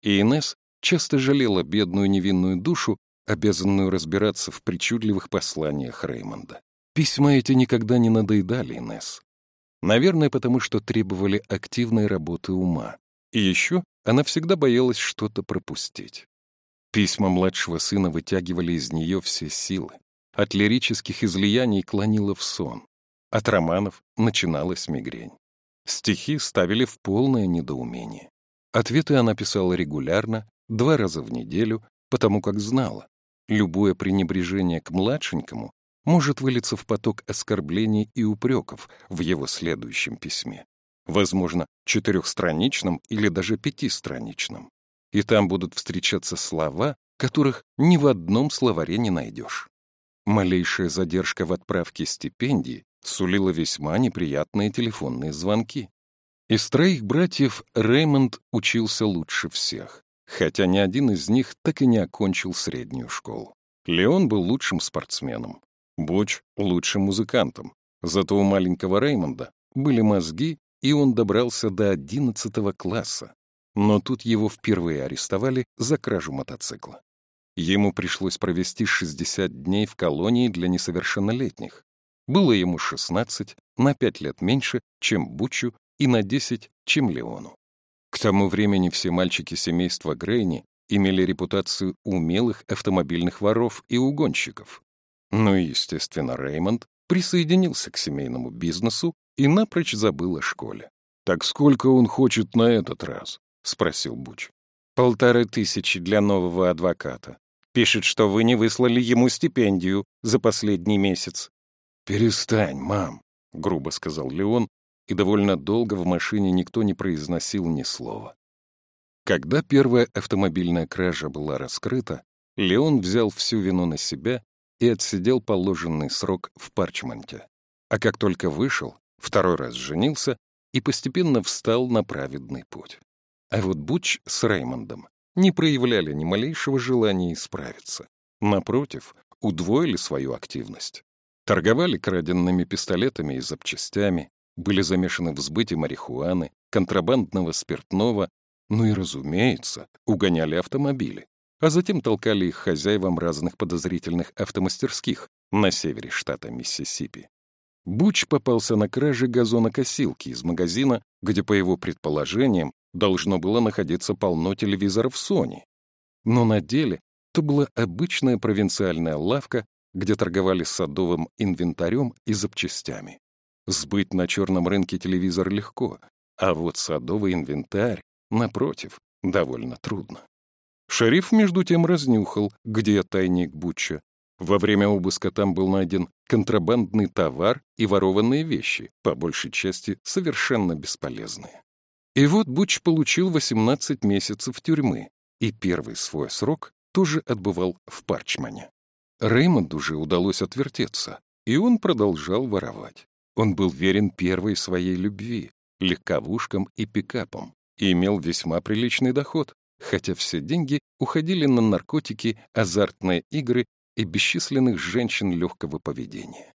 И Инесс часто жалела бедную невинную душу, обязанную разбираться в причудливых посланиях Реймонда. Письма эти никогда не надоедали Инесс. Наверное, потому что требовали активной работы ума. И еще она всегда боялась что-то пропустить. Письма младшего сына вытягивали из нее все силы. От лирических излияний клонило в сон. От романов начиналась мигрень. Стихи ставили в полное недоумение. Ответы она писала регулярно, два раза в неделю, потому как знала, Любое пренебрежение к младшенькому может вылиться в поток оскорблений и упреков в его следующем письме. Возможно, четырехстраничном или даже пятистраничном. И там будут встречаться слова, которых ни в одном словаре не найдешь. Малейшая задержка в отправке стипендии сулила весьма неприятные телефонные звонки. Из троих братьев Реймонд учился лучше всех хотя ни один из них так и не окончил среднюю школу. Леон был лучшим спортсменом, Боч — лучшим музыкантом. Зато у маленького Реймонда были мозги, и он добрался до одиннадцатого класса. Но тут его впервые арестовали за кражу мотоцикла. Ему пришлось провести 60 дней в колонии для несовершеннолетних. Было ему 16, на 5 лет меньше, чем Бучу, и на 10, чем Леону. К тому времени все мальчики семейства Грейни имели репутацию умелых автомобильных воров и угонщиков. Ну и, естественно, Реймонд присоединился к семейному бизнесу и напрочь забыл о школе. «Так сколько он хочет на этот раз?» — спросил Буч. «Полторы тысячи для нового адвоката. Пишет, что вы не выслали ему стипендию за последний месяц». «Перестань, мам», — грубо сказал Леон, и довольно долго в машине никто не произносил ни слова. Когда первая автомобильная кража была раскрыта, Леон взял всю вину на себя и отсидел положенный срок в Парчмонте. А как только вышел, второй раз женился и постепенно встал на праведный путь. А вот Буч с Реймондом не проявляли ни малейшего желания исправиться. Напротив, удвоили свою активность. Торговали краденными пистолетами и запчастями, были замешаны в сбыте марихуаны, контрабандного спиртного, ну и, разумеется, угоняли автомобили, а затем толкали их хозяевам разных подозрительных автомастерских на севере штата Миссисипи. Буч попался на краже газонокосилки из магазина, где, по его предположениям, должно было находиться полно телевизоров Sony. Но на деле это была обычная провинциальная лавка, где торговали садовым инвентарем и запчастями. Сбыть на черном рынке телевизор легко, а вот садовый инвентарь, напротив, довольно трудно. Шериф, между тем, разнюхал, где тайник Бутча, во время обыска там был найден контрабандный товар и ворованные вещи, по большей части совершенно бесполезные. И вот Буч получил 18 месяцев тюрьмы, и первый свой срок тоже отбывал в Парчмане. Реймонду же удалось отвертеться, и он продолжал воровать. Он был верен первой своей любви — легковушкам и пикапам, и имел весьма приличный доход, хотя все деньги уходили на наркотики, азартные игры и бесчисленных женщин легкого поведения.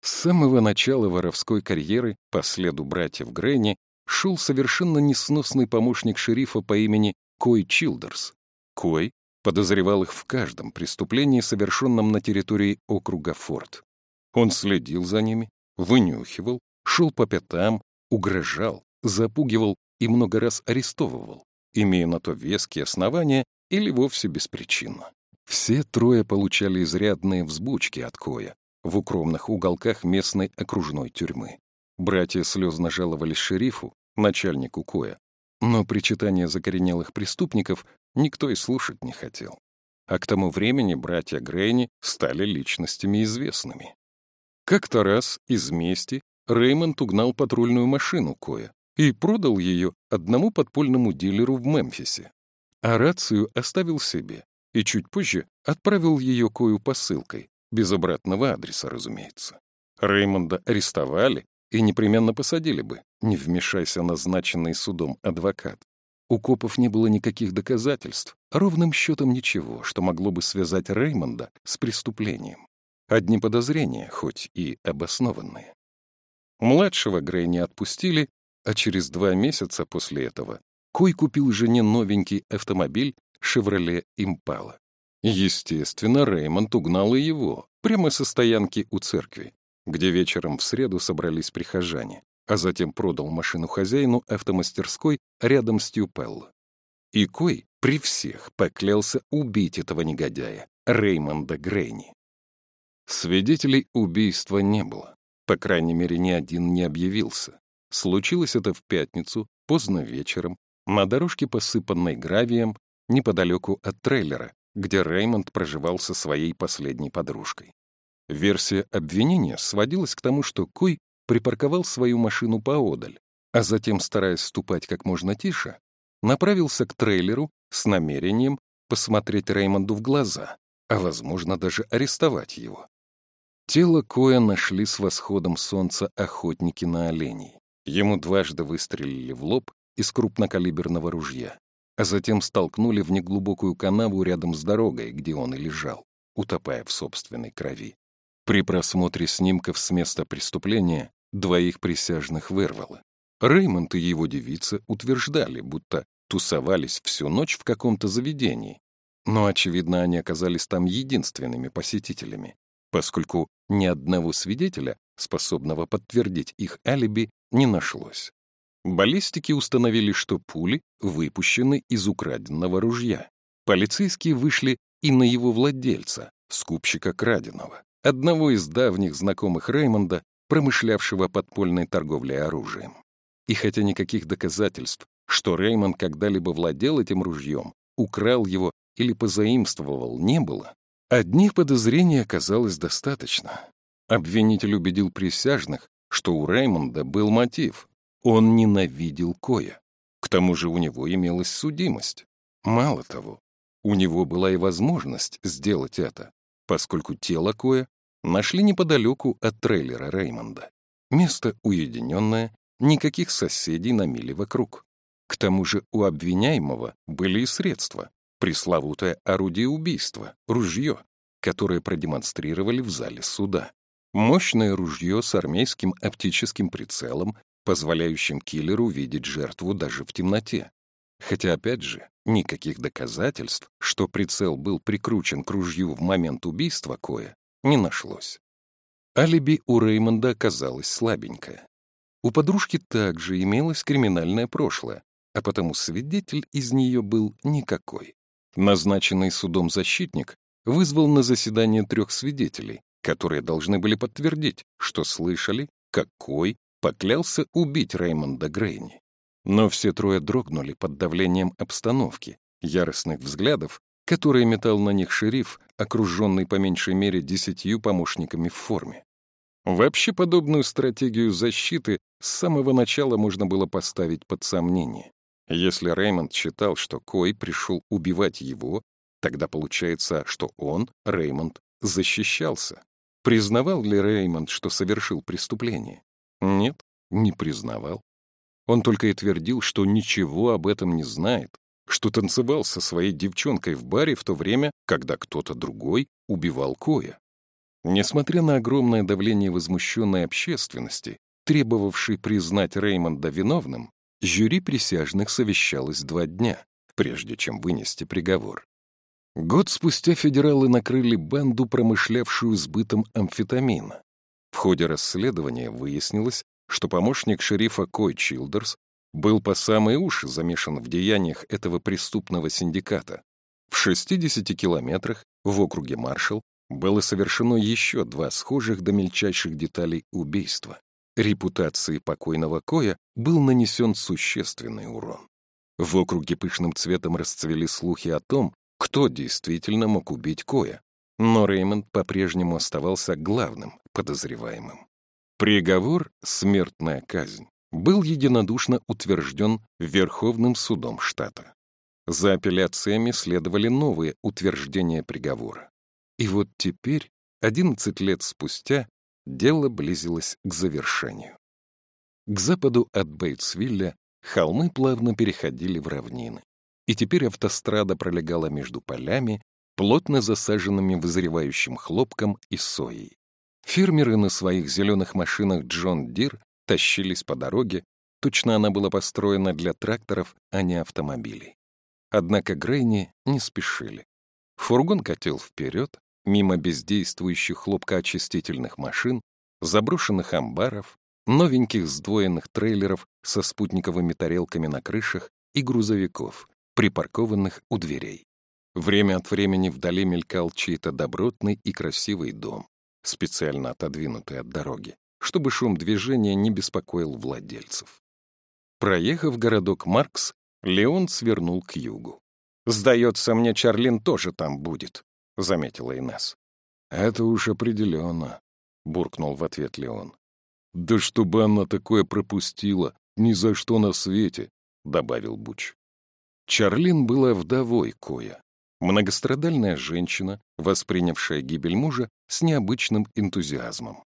С самого начала воровской карьеры, по следу братьев Грэнни, шел совершенно несносный помощник шерифа по имени Кой Чилдерс. Кой подозревал их в каждом преступлении, совершенном на территории округа Форт. Он следил за ними, вынюхивал, шел по пятам, угрожал, запугивал и много раз арестовывал, имея на то веские основания или вовсе беспричинно. Все трое получали изрядные взбучки от Коя в укромных уголках местной окружной тюрьмы. Братья слезно жаловались шерифу, начальнику Коя, но причитания закоренелых преступников никто и слушать не хотел. А к тому времени братья Грейни стали личностями известными. Как-то раз из мести Реймонд угнал патрульную машину Коя и продал ее одному подпольному дилеру в Мемфисе, а рацию оставил себе и чуть позже отправил ее Кою посылкой, без обратного адреса, разумеется. Реймонда арестовали и непременно посадили бы, не вмешайся назначенный судом адвокат. У копов не было никаких доказательств, ровным счетом ничего, что могло бы связать Реймонда с преступлением. Одни подозрения, хоть и обоснованные. Младшего Грей отпустили, а через два месяца после этого Кой купил жене новенький автомобиль «Шевроле Импала». Естественно, Реймонд угнал и его, прямо со стоянки у церкви, где вечером в среду собрались прихожане, а затем продал машину хозяину автомастерской рядом с Тюпелло. И Кой при всех поклялся убить этого негодяя, Реймонда Грейни. Свидетелей убийства не было. По крайней мере, ни один не объявился. Случилось это в пятницу, поздно вечером, на дорожке, посыпанной гравием, неподалеку от трейлера, где Реймонд проживал со своей последней подружкой. Версия обвинения сводилась к тому, что Кой припарковал свою машину поодаль, а затем, стараясь ступать как можно тише, направился к трейлеру с намерением посмотреть Реймонду в глаза, а, возможно, даже арестовать его. Тело Коя нашли с восходом солнца охотники на оленей. Ему дважды выстрелили в лоб из крупнокалиберного ружья а затем столкнули в неглубокую канаву рядом с дорогой, где он и лежал, утопая в собственной крови. При просмотре снимков с места преступления двоих присяжных вырвало. Реймонд и его девица утверждали, будто тусовались всю ночь в каком-то заведении, но, очевидно, они оказались там единственными посетителями, поскольку ни одного свидетеля, способного подтвердить их алиби, не нашлось. Баллистики установили, что пули выпущены из украденного ружья. Полицейские вышли и на его владельца, скупщика краденого, одного из давних знакомых Реймонда, промышлявшего подпольной торговлей оружием. И хотя никаких доказательств, что Реймонд когда-либо владел этим ружьем, украл его или позаимствовал, не было, одних подозрений оказалось достаточно. Обвинитель убедил присяжных, что у Реймонда был мотив он ненавидел Коя. К тому же у него имелась судимость. Мало того, у него была и возможность сделать это, поскольку тело Коя нашли неподалеку от трейлера Реймонда. Место уединенное, никаких соседей на миле вокруг. К тому же у обвиняемого были и средства, пресловутое орудие убийства, ружье. которые продемонстрировали в зале суда. Мощное ружье с армейским оптическим прицелом, позволяющим киллеру видеть жертву даже в темноте. Хотя, опять же, никаких доказательств, что прицел был прикручен к ружью в момент убийства Коя, не нашлось. Алиби у Реймонда оказалось слабенькое. У подружки также имелось криминальное прошлое, а потому свидетель из нее был никакой. Назначенный судом защитник вызвал на заседание трех свидетелей, которые должны были подтвердить, что слышали, какой поклялся убить Реймонда Грейни. Но все трое дрогнули под давлением обстановки, яростных взглядов, которые метал на них шериф, окруженный по меньшей мере десятью помощниками в форме. Вообще подобную стратегию защиты с самого начала можно было поставить под сомнение. Если Реймонд считал, что Кой пришел убивать его, тогда получается, что он, Реймонд, защищался. Признавал ли Реймонд, что совершил преступление? Нет, не признавал. Он только и твердил, что ничего об этом не знает, что танцевал со своей девчонкой в баре в то время, когда кто-то другой убивал Коя. Несмотря на огромное давление возмущенной общественности, требовавшей признать Реймонда виновным, жюри присяжных совещалось два дня, прежде чем вынести приговор. Год спустя федералы накрыли банду, промышлявшую сбытом амфетамина. В ходе расследования выяснилось, что помощник шерифа Кой Чилдерс был по самые уши замешан в деяниях этого преступного синдиката. В 60 километрах в округе Маршалл было совершено еще два схожих до мельчайших деталей убийства. Репутации покойного Коя был нанесен существенный урон. В округе пышным цветом расцвели слухи о том, кто действительно мог убить Коя, но Реймонд по-прежнему оставался главным подозреваемым. Приговор «Смертная казнь» был единодушно утвержден Верховным судом штата. За апелляциями следовали новые утверждения приговора. И вот теперь, 11 лет спустя, дело близилось к завершению. К западу от Бейтсвилля холмы плавно переходили в равнины, и теперь автострада пролегала между полями, плотно засаженными вызревающим хлопком и соей. Фермеры на своих зеленых машинах Джон Дир тащились по дороге, точно она была построена для тракторов, а не автомобилей. Однако Грейни не спешили. Фургон катил вперед, мимо бездействующих хлопкоочистительных машин, заброшенных амбаров, новеньких сдвоенных трейлеров со спутниковыми тарелками на крышах и грузовиков, припаркованных у дверей. Время от времени вдали мелькал чей-то добротный и красивый дом, специально отодвинутый от дороги, чтобы шум движения не беспокоил владельцев. Проехав городок Маркс, Леон свернул к югу. «Сдается мне, Чарлин тоже там будет», — заметила Инесс. «Это уж определенно», — буркнул в ответ Леон. «Да чтобы она такое пропустила, ни за что на свете», — добавил Буч. Чарлин была вдовой Коя, многострадальная женщина, воспринявшая гибель мужа с необычным энтузиазмом.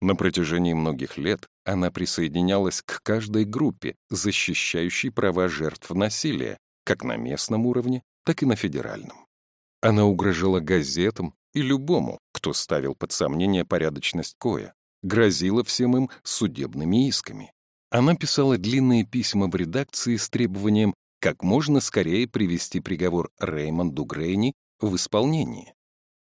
На протяжении многих лет она присоединялась к каждой группе, защищающей права жертв насилия, как на местном уровне, так и на федеральном. Она угрожала газетам и любому, кто ставил под сомнение порядочность Коя, грозила всем им судебными исками. Она писала длинные письма в редакции с требованием как можно скорее привести приговор Реймонду Грейни в исполнение.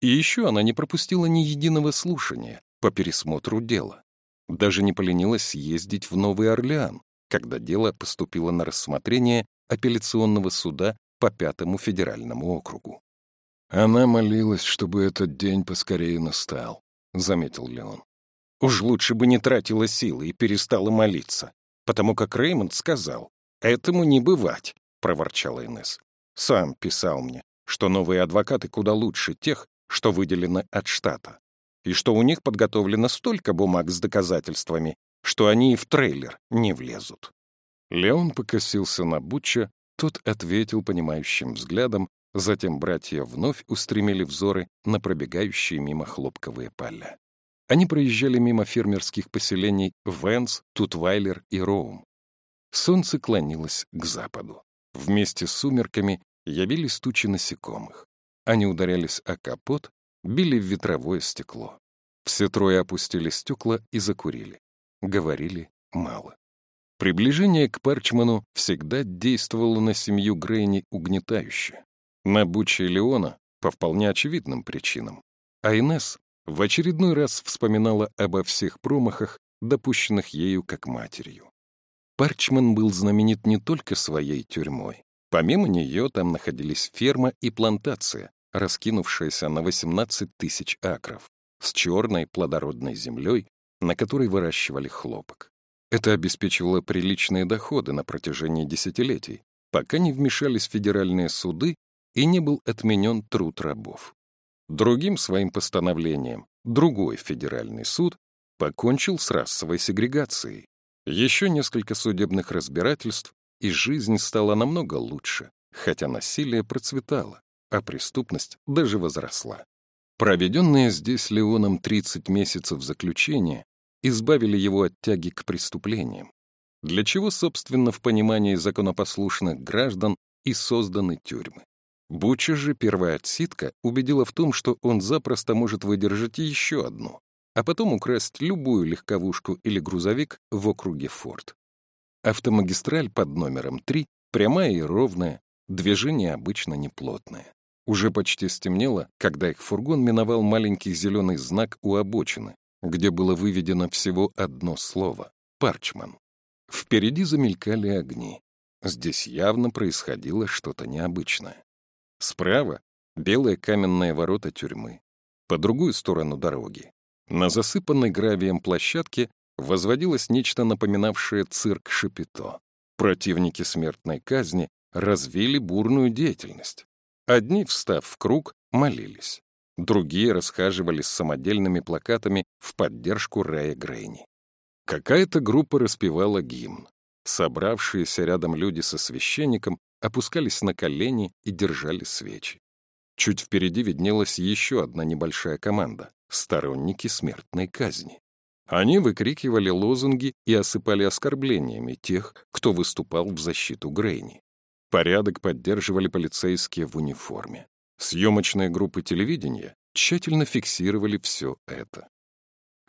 И еще она не пропустила ни единого слушания по пересмотру дела. Даже не поленилась съездить в Новый Орлеан, когда дело поступило на рассмотрение апелляционного суда по Пятому федеральному округу. «Она молилась, чтобы этот день поскорее настал», — заметил Леон. «Уж лучше бы не тратила силы и перестала молиться, потому как Реймонд сказал, «Этому не бывать», — проворчала Инесс. «Сам писал мне, что новые адвокаты куда лучше тех, что выделены от штата, и что у них подготовлено столько бумаг с доказательствами, что они и в трейлер не влезут». Леон покосился на Бутча, тот ответил понимающим взглядом, затем братья вновь устремили взоры на пробегающие мимо хлопковые поля. Они проезжали мимо фермерских поселений Венс, Тутвайлер и Роум. Солнце клонилось к западу. Вместе с сумерками явились тучи насекомых. Они ударялись о капот, били в ветровое стекло. Все трое опустили стекла и закурили. Говорили мало. Приближение к Парчману всегда действовало на семью Грейни угнетающе. На Буча и Леона по вполне очевидным причинам. А Инесс в очередной раз вспоминала обо всех промахах, допущенных ею как матерью. Парчман был знаменит не только своей тюрьмой. Помимо нее там находились ферма и плантация, раскинувшаяся на 18 тысяч акров, с черной плодородной землей, на которой выращивали хлопок. Это обеспечивало приличные доходы на протяжении десятилетий, пока не вмешались федеральные суды и не был отменен труд рабов. Другим своим постановлением другой федеральный суд покончил с расовой сегрегацией. Еще несколько судебных разбирательств, и жизнь стала намного лучше, хотя насилие процветало, а преступность даже возросла. Проведенные здесь Леоном 30 месяцев заключения избавили его от тяги к преступлениям, для чего, собственно, в понимании законопослушных граждан и созданы тюрьмы. Буча же первая отсидка убедила в том, что он запросто может выдержать еще одну, а потом украсть любую легковушку или грузовик в округе Форд. Автомагистраль под номером 3 прямая и ровная, движение обычно неплотное. Уже почти стемнело, когда их фургон миновал маленький зеленый знак у обочины, где было выведено всего одно слово — «Парчман». Впереди замелькали огни. Здесь явно происходило что-то необычное. Справа — белые каменные ворота тюрьмы. По другую сторону дороги. На засыпанной гравием площадке возводилось нечто напоминавшее цирк Шапито. Противники смертной казни развили бурную деятельность. Одни, встав в круг, молились. Другие расхаживали с самодельными плакатами в поддержку Рэя Грейни. Какая-то группа распевала гимн. Собравшиеся рядом люди со священником опускались на колени и держали свечи. Чуть впереди виднелась еще одна небольшая команда — сторонники смертной казни. Они выкрикивали лозунги и осыпали оскорблениями тех, кто выступал в защиту Грейни. Порядок поддерживали полицейские в униформе. Съемочные группы телевидения тщательно фиксировали все это.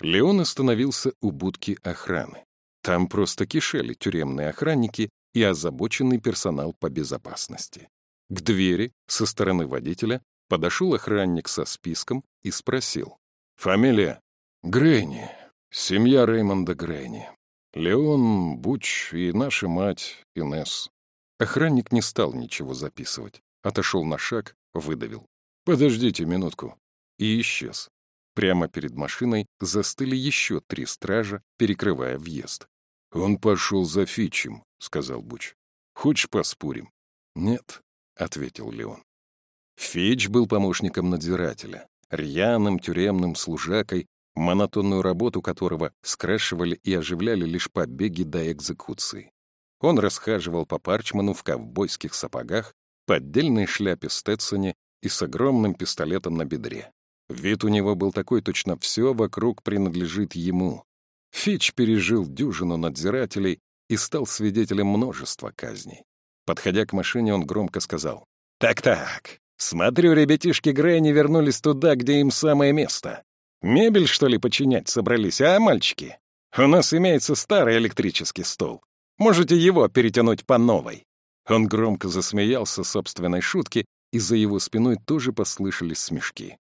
Леон остановился у будки охраны. Там просто кишели тюремные охранники и озабоченный персонал по безопасности. К двери со стороны водителя подошел охранник со списком и спросил. «Фамилия?» «Грейни. Семья Реймонда Грейни. Леон, Буч и наша мать Инесс». Охранник не стал ничего записывать. Отошел на шаг, выдавил. «Подождите минутку». И исчез. Прямо перед машиной застыли еще три стража, перекрывая въезд. «Он пошел за Фичем», — сказал Буч. «Хочешь поспорим?» «Нет», — ответил Леон. Фич был помощником надзирателя, рьяным тюремным служакой, монотонную работу которого скрашивали и оживляли лишь побеги до экзекуции. Он расхаживал по Парчману в ковбойских сапогах, поддельной шляпе Стетсоне и с огромным пистолетом на бедре. Вид у него был такой, точно все вокруг принадлежит ему. Фич пережил дюжину надзирателей и стал свидетелем множества казней. Подходя к машине, он громко сказал. «Так-так, смотрю, ребятишки Грейни вернулись туда, где им самое место. Мебель, что ли, починять собрались, а, мальчики? У нас имеется старый электрический стол. Можете его перетянуть по новой». Он громко засмеялся собственной шутке, и за его спиной тоже послышались смешки.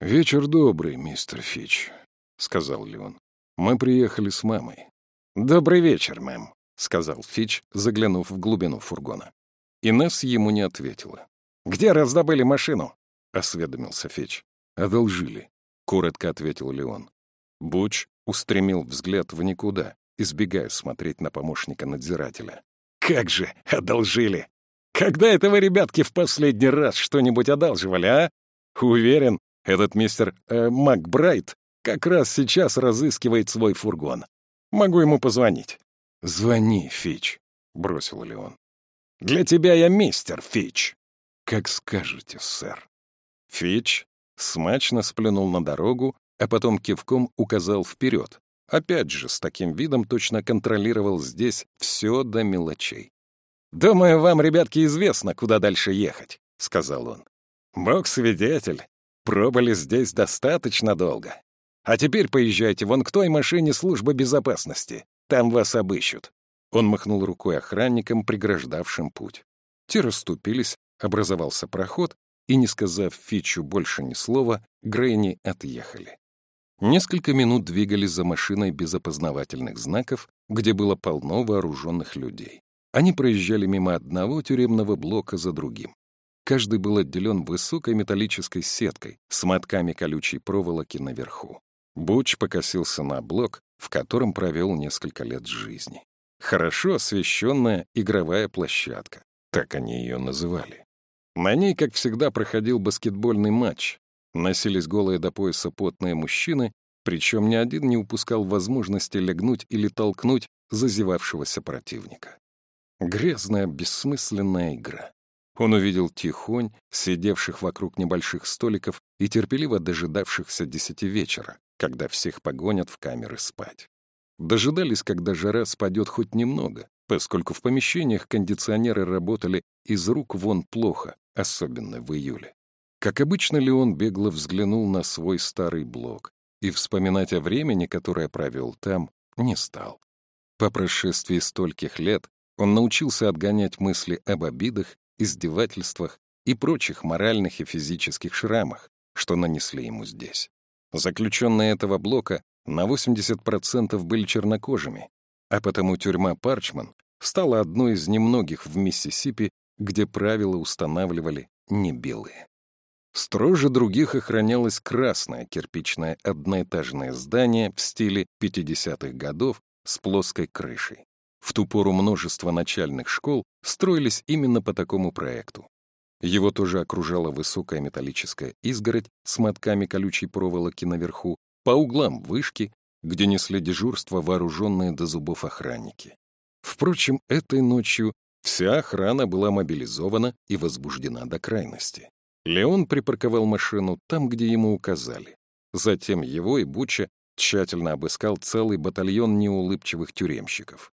«Вечер добрый, мистер Фич», — сказал Леон. «Мы приехали с мамой». «Добрый вечер, мэм», — сказал Фич, заглянув в глубину фургона. Инесс ему не ответила. «Где раздобыли машину?» — осведомился Фич. «Одолжили», — коротко ответил Леон. Буч устремил взгляд в никуда, избегая смотреть на помощника надзирателя. «Как же одолжили! Когда это вы, ребятки, в последний раз что-нибудь одалживали, а? Уверен, этот мистер э, Макбрайт как раз сейчас разыскивает свой фургон. Могу ему позвонить». «Звони, Фич», — бросил Леон. «Для тебя я мистер Фич». «Как скажете, сэр». Фич смачно сплюнул на дорогу, а потом кивком указал вперед, Опять же, с таким видом точно контролировал здесь все до мелочей. «Думаю, вам, ребятки, известно, куда дальше ехать», — сказал он. «Бог свидетель. Пробыли здесь достаточно долго. А теперь поезжайте вон к той машине службы безопасности. Там вас обыщут». Он махнул рукой охранникам, преграждавшим путь. Те расступились, образовался проход, и, не сказав Фичу больше ни слова, Грейни отъехали. Несколько минут двигались за машиной без опознавательных знаков, где было полно вооруженных людей. Они проезжали мимо одного тюремного блока за другим. Каждый был отделен высокой металлической сеткой с мотками колючей проволоки наверху. Буч покосился на блок, в котором провел несколько лет жизни. Хорошо освещенная игровая площадка, так они ее называли. На ней, как всегда, проходил баскетбольный матч. Носились голые до пояса потные мужчины, причем ни один не упускал возможности легнуть или толкнуть зазевавшегося противника. Грязная, бессмысленная игра. Он увидел тихонь, сидевших вокруг небольших столиков и терпеливо дожидавшихся десяти вечера, когда всех погонят в камеры спать. Дожидались, когда жара спадет хоть немного, поскольку в помещениях кондиционеры работали из рук вон плохо, особенно в июле. Как обычно, Леон бегло взглянул на свой старый блог и вспоминать о времени, которое провел там, не стал. По прошествии стольких лет он научился отгонять мысли об обидах, издевательствах и прочих моральных и физических шрамах, что нанесли ему здесь. Заключенные этого блока на 80% были чернокожими, а потому тюрьма Парчман стала одной из немногих в Миссисипи, где правила устанавливали не белые. Строже других охранялось красное кирпичное одноэтажное здание в стиле 50-х годов с плоской крышей. В ту пору множество начальных школ строились именно по такому проекту. Его тоже окружала высокая металлическая изгородь с мотками колючей проволоки наверху, по углам вышки, где несли дежурство вооруженные до зубов охранники. Впрочем, этой ночью вся охрана была мобилизована и возбуждена до крайности. Леон припарковал машину там, где ему указали. Затем его и Буча тщательно обыскал целый батальон неулыбчивых тюремщиков.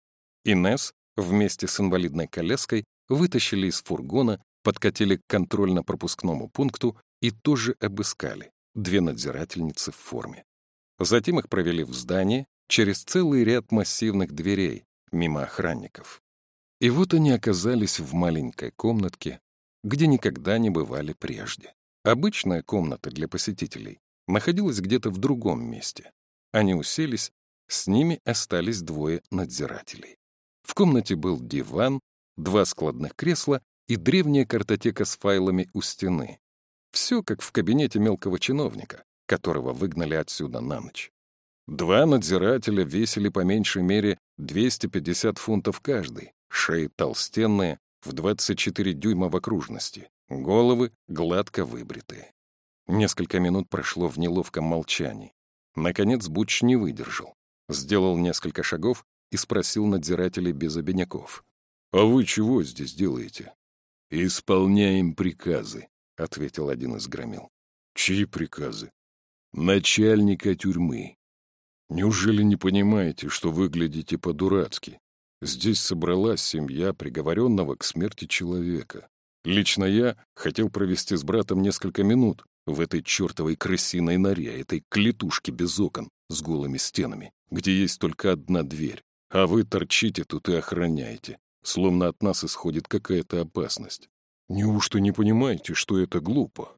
Инес вместе с инвалидной коляской вытащили из фургона подкатили к контрольно-пропускному пункту и тоже обыскали две надзирательницы в форме. Затем их провели в здание через целый ряд массивных дверей, мимо охранников. И вот они оказались в маленькой комнатке, где никогда не бывали прежде. Обычная комната для посетителей находилась где-то в другом месте. Они уселись, с ними остались двое надзирателей. В комнате был диван, два складных кресла и древняя картотека с файлами у стены. Все как в кабинете мелкого чиновника, которого выгнали отсюда на ночь. Два надзирателя весили по меньшей мере 250 фунтов каждый, шеи толстенные, в 24 дюйма в окружности, головы гладко выбритые. Несколько минут прошло в неловком молчании. Наконец Буч не выдержал. Сделал несколько шагов и спросил надзирателей без обиняков. «А вы чего здесь делаете?» «Исполняем приказы», — ответил один из громил. «Чьи приказы?» «Начальника тюрьмы». «Неужели не понимаете, что выглядите по-дурацки? Здесь собралась семья приговоренного к смерти человека. Лично я хотел провести с братом несколько минут в этой чертовой крысиной норе, этой клетушке без окон с голыми стенами, где есть только одна дверь, а вы торчите тут и охраняете словно от нас исходит какая-то опасность. Неужто не понимаете, что это глупо?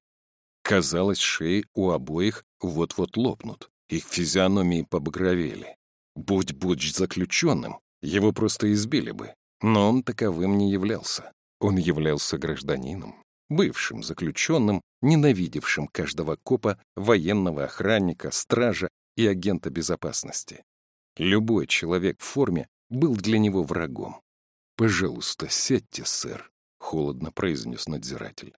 Казалось, шеи у обоих вот-вот лопнут. Их физиономии побагровели. Будь Будж заключенным, его просто избили бы. Но он таковым не являлся. Он являлся гражданином, бывшим заключенным, ненавидевшим каждого копа, военного охранника, стража и агента безопасности. Любой человек в форме был для него врагом. «Пожалуйста, сядьте, сэр», — холодно произнес надзиратель.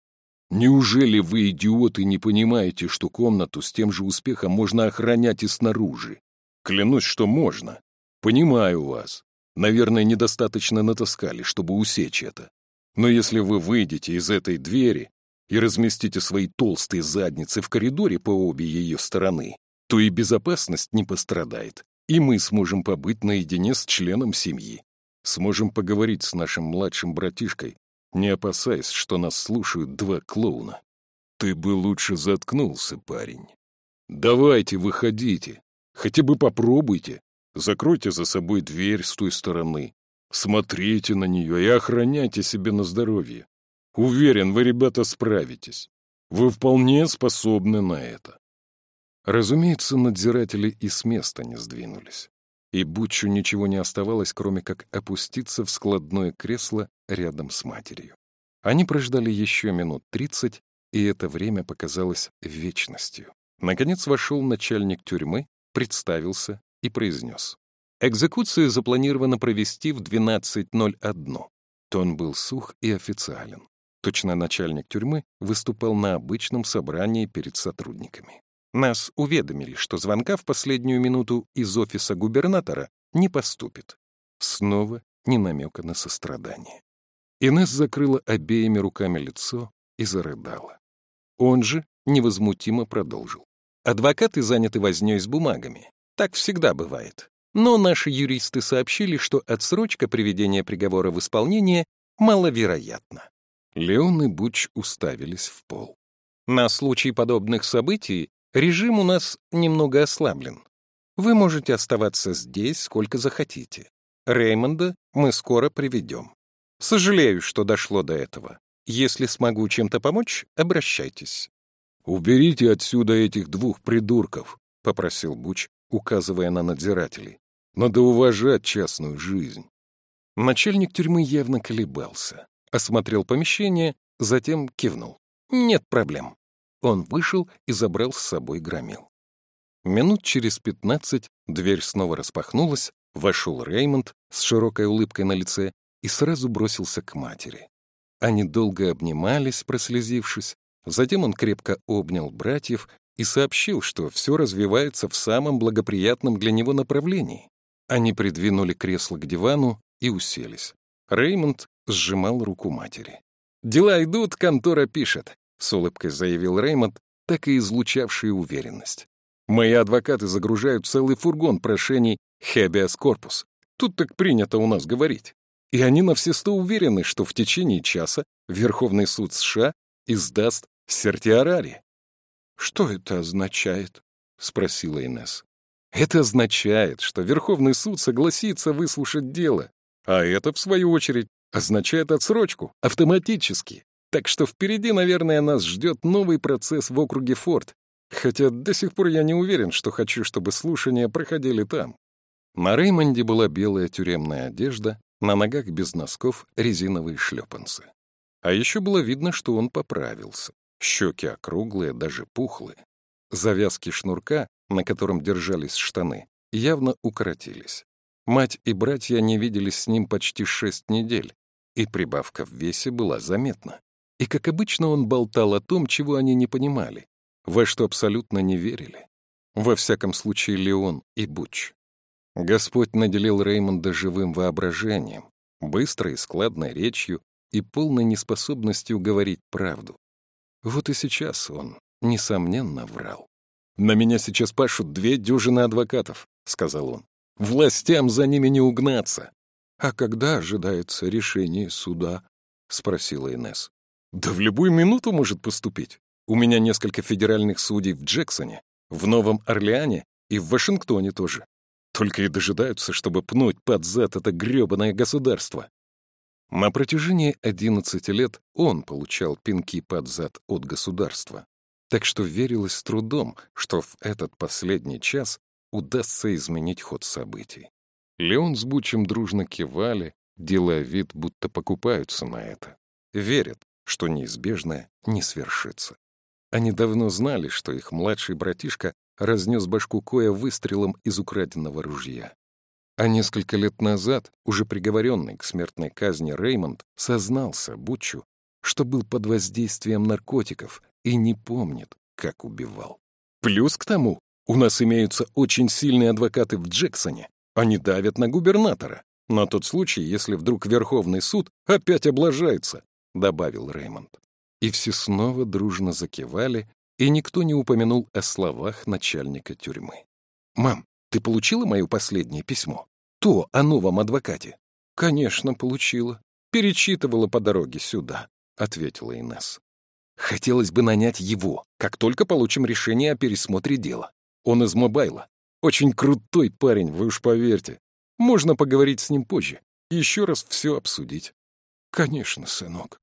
«Неужели вы, идиоты, не понимаете, что комнату с тем же успехом можно охранять и снаружи? Клянусь, что можно. Понимаю вас. Наверное, недостаточно натаскали, чтобы усечь это. Но если вы выйдете из этой двери и разместите свои толстые задницы в коридоре по обе ее стороны, то и безопасность не пострадает, и мы сможем побыть наедине с членом семьи. Сможем поговорить с нашим младшим братишкой, не опасаясь, что нас слушают два клоуна. Ты бы лучше заткнулся, парень. Давайте, выходите. Хотя бы попробуйте. Закройте за собой дверь с той стороны. Смотрите на нее и охраняйте себе на здоровье. Уверен, вы, ребята, справитесь. Вы вполне способны на это. Разумеется, надзиратели и с места не сдвинулись. И Бутчу ничего не оставалось, кроме как опуститься в складное кресло рядом с матерью. Они прождали еще минут тридцать, и это время показалось вечностью. Наконец вошел начальник тюрьмы, представился и произнес. Экзекуцию запланировано провести в 12.01. Тон был сух и официален. Точно начальник тюрьмы выступал на обычном собрании перед сотрудниками. Нас уведомили, что звонка в последнюю минуту из офиса губернатора не поступит. Снова ни намека на сострадание. Инесс закрыла обеими руками лицо и зарыдала. Он же невозмутимо продолжил. Адвокаты заняты вознёй с бумагами. Так всегда бывает. Но наши юристы сообщили, что отсрочка приведения приговора в исполнение маловероятна. Леон и Буч уставились в пол. На случай подобных событий режим у нас немного ослаблен. Вы можете оставаться здесь сколько захотите. Реймонда мы скоро приведем. Сожалею, что дошло до этого. Если смогу чем-то помочь, обращайтесь. «Уберите отсюда этих двух придурков», — попросил Буч, указывая на надзирателей. Надо уважать частную жизнь. Начальник тюрьмы явно колебался, осмотрел помещение, затем кивнул. Нет проблем. Он вышел и забрал с собой громил. Минут через пятнадцать дверь снова распахнулась, вошел Реймонд с широкой улыбкой на лице и сразу бросился к матери. Они долго обнимались, прослезившись, затем он крепко обнял братьев и сообщил, что все развивается в самом благоприятном для него направлении. Они придвинули кресло к дивану и уселись. Реймонд сжимал руку матери. «Дела идут, контора пишет», — с улыбкой заявил Реймонд, так и излучавший уверенность. «Мои адвокаты загружают целый фургон прошений «Хебиас корпус». Тут так принято у нас говорить. И они на все сто уверены, что в течение часа Верховный суд США издаст сертиорари. «Что это означает?» — спросила Инесс. Это означает, что Верховный суд согласится выслушать дело, а это, в свою очередь, означает отсрочку, автоматически. Так что впереди, наверное, нас ждет новый процесс в округе Форд, хотя до сих пор я не уверен, что хочу, чтобы слушания проходили там. На Реймонде была белая тюремная одежда, на ногах без носков резиновые шлепанцы. А еще было видно, что он поправился. Щеки округлые, даже пухлые. Завязки шнурка на котором держались штаны, явно укоротились. Мать и братья не виделись с ним почти шесть недель, и прибавка в весе была заметна. И, как обычно, он болтал о том, чего они не понимали, во что абсолютно не верили. Во всяком случае, Леон и Буч. Господь наделил Реймонда живым воображением, быстрой и складной речью и полной неспособностью говорить правду. Вот и сейчас он, несомненно, врал. «На меня сейчас пашут две дюжины адвокатов», — сказал он. «Властям за ними не угнаться». «А когда ожидается решение суда?» — спросила Инесс. «Да в любую минуту может поступить. У меня несколько федеральных судей в Джексоне, в Новом Орлеане и в Вашингтоне тоже. Только и дожидаются, чтобы пнуть под зад это грёбаное государство». На протяжении 11 лет он получал пинки под зад от государства так что верилось с трудом, что в этот последний час удастся изменить ход событий. Леон с Бучем дружно кивали, делая вид, будто покупаются на это. Верят, что неизбежное не свершится. Они давно знали, что их младший братишка разнес башку Коя выстрелом из украденного ружья. А несколько лет назад, уже приговоренный к смертной казни Реймонд, сознался Бутчу, что был под воздействием наркотиков и не помнит, как убивал. Плюс к тому, у нас имеются очень сильные адвокаты в Джексоне. Они давят на губернатора. На тот случай, если вдруг Верховный суд опять облажается, — добавил Реймонд. И все снова дружно закивали, и никто не упомянул о словах начальника тюрьмы. «Мам, ты получила мое последнее письмо? То о новом адвокате?» «Конечно, получила. Перечитывала по дороге сюда», — ответила Инесс. Хотелось бы нанять его, как только получим решение о пересмотре дела. Он из мобайла. Очень крутой парень, вы уж поверьте. Можно поговорить с ним позже. Еще раз все обсудить. Конечно, сынок.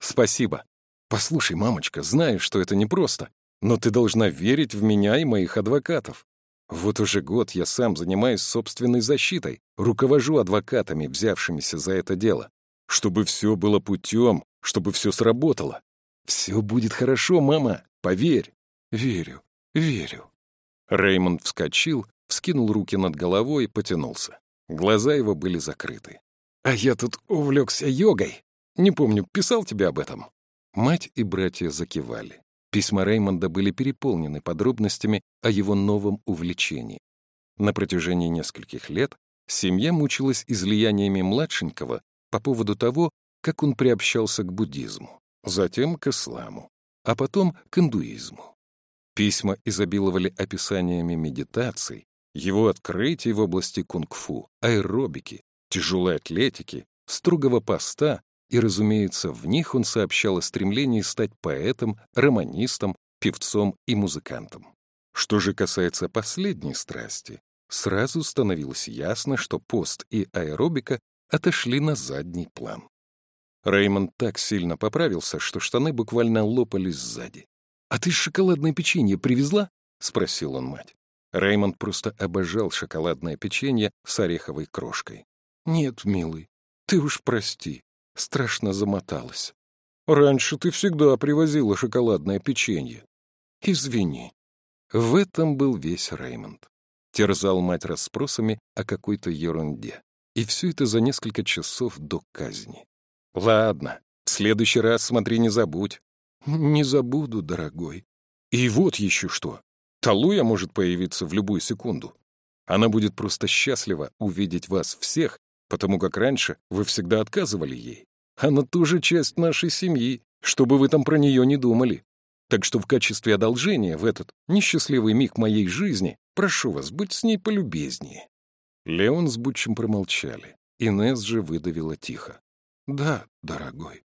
Спасибо. Послушай, мамочка, знаю, что это непросто, но ты должна верить в меня и моих адвокатов. Вот уже год я сам занимаюсь собственной защитой, руковожу адвокатами, взявшимися за это дело. Чтобы все было путем, чтобы все сработало. Все будет хорошо, мама, поверь. Верю, верю. Реймонд вскочил, вскинул руки над головой и потянулся. Глаза его были закрыты. «А я тут увлекся йогой. Не помню, писал тебе об этом?» Мать и братья закивали. Письма Реймонда были переполнены подробностями о его новом увлечении. На протяжении нескольких лет семья мучилась излияниями младшенького по поводу того, как он приобщался к буддизму, затем к исламу, а потом к индуизму. Письма изобиловали описаниями медитаций, его открытий в области кунг-фу, аэробики, тяжелой атлетики, строгого поста и, разумеется, в них он сообщал о стремлении стать поэтом, романистом, певцом и музыкантом. Что же касается последней страсти, сразу становилось ясно, что пост и аэробика отошли на задний план. Реймонд так сильно поправился, что штаны буквально лопались сзади. «А ты шоколадное печенье привезла?» — спросил он мать. Реймонд просто обожал шоколадное печенье с ореховой крошкой. «Нет, милый, ты уж прости страшно замоталась. «Раньше ты всегда привозила шоколадное печенье». «Извини». В этом был весь Реймонд. Терзал мать расспросами о какой-то ерунде. И все это за несколько часов до казни. «Ладно, в следующий раз смотри, не забудь». «Не забуду, дорогой». «И вот еще что. Талуя может появиться в любую секунду. Она будет просто счастлива увидеть вас всех, потому как раньше вы всегда отказывали ей. Она тоже часть нашей семьи, чтобы вы там про нее не думали. Так что в качестве одолжения в этот несчастливый миг моей жизни прошу вас быть с ней полюбезнее». Леон с Бутчем промолчали. Инесс же выдавила тихо. «Да, дорогой».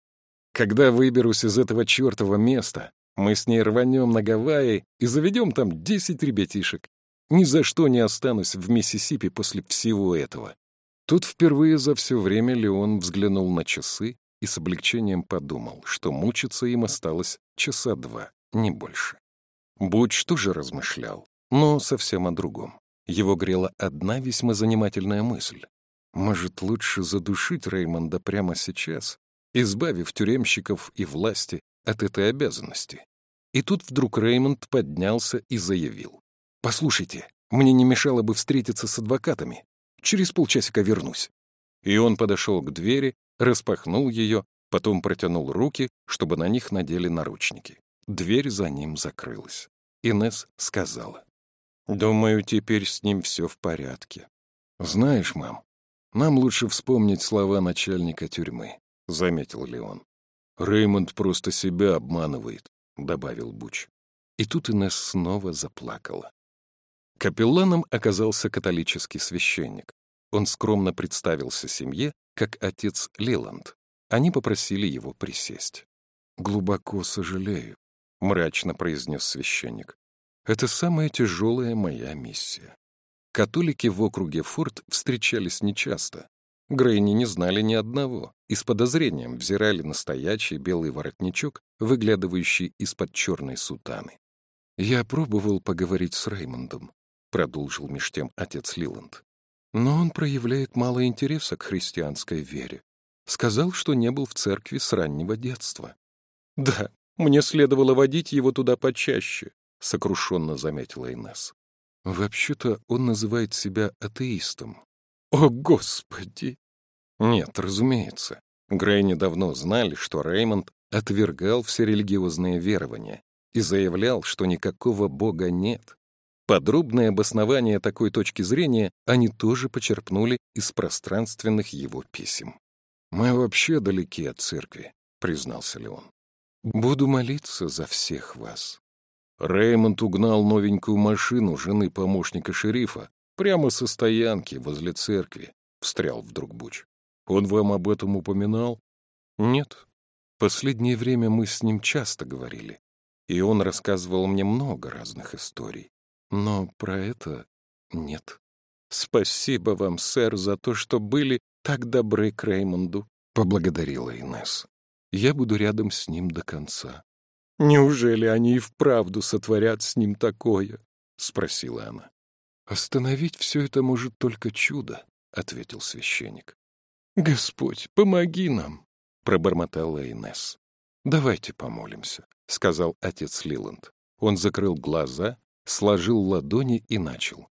«Когда выберусь из этого чертова места, мы с ней рванем на Гавайи и заведем там десять ребятишек. Ни за что не останусь в Миссисипи после всего этого». Тут впервые за все время Леон взглянул на часы и с облегчением подумал, что мучиться им осталось часа два, не больше. Буч тоже размышлял, но совсем о другом. Его грела одна весьма занимательная мысль. Может, лучше задушить Реймонда прямо сейчас, избавив тюремщиков и власти от этой обязанности. И тут вдруг Реймонд поднялся и заявил. «Послушайте, мне не мешало бы встретиться с адвокатами. Через полчасика вернусь». И он подошел к двери, распахнул ее, потом протянул руки, чтобы на них надели наручники. Дверь за ним закрылась. Инес сказала. «Думаю, теперь с ним все в порядке». «Знаешь, мам, нам лучше вспомнить слова начальника тюрьмы», — заметил Леон. «Реймонд просто себя обманывает», — добавил Буч. И тут Инес снова заплакала. Капелланом оказался католический священник. Он скромно представился семье как отец Лиланд. Они попросили его присесть. «Глубоко сожалею», — мрачно произнес священник. «Это самая тяжелая моя миссия». Католики в округе Форт встречались нечасто. Грейни не знали ни одного и с подозрением взирали на стоячий белый воротничок, выглядывающий из-под черной сутаны. «Я пробовал поговорить с Реймондом», — продолжил меж тем отец Лиланд. Но он проявляет мало интереса к христианской вере. Сказал, что не был в церкви с раннего детства. «Да, мне следовало водить его туда почаще», — сокрушенно заметила Инесс. «Вообще-то он называет себя атеистом». «О, Господи!» Нет, разумеется. Грейни давно знали, что Реймонд отвергал все религиозные верования и заявлял, что никакого бога нет. Подробное обоснование такой точки зрения они тоже почерпнули из пространственных его писем. «Мы вообще далеки от церкви», — признался Леон. «Буду молиться за всех вас». Реймонд угнал новенькую машину жены помощника шерифа прямо со стоянки возле церкви, — встрял вдруг Буч. «Он вам об этом упоминал?» «Нет». Последнее время мы с ним часто говорили, и он рассказывал мне много разных историй. Но про это нет. «Спасибо вам, сэр, за то, что были так добры к Реймонду», — поблагодарила Инесс. «Я буду рядом с ним до конца». «Неужели они и вправду сотворят с ним такое?» — спросила она. «Остановить все это может только чудо», — ответил священник. «Господь, помоги нам!» — пробормотала Инесс. «Давайте помолимся», — сказал отец Лиланд. Он закрыл глаза, сложил ладони и начал.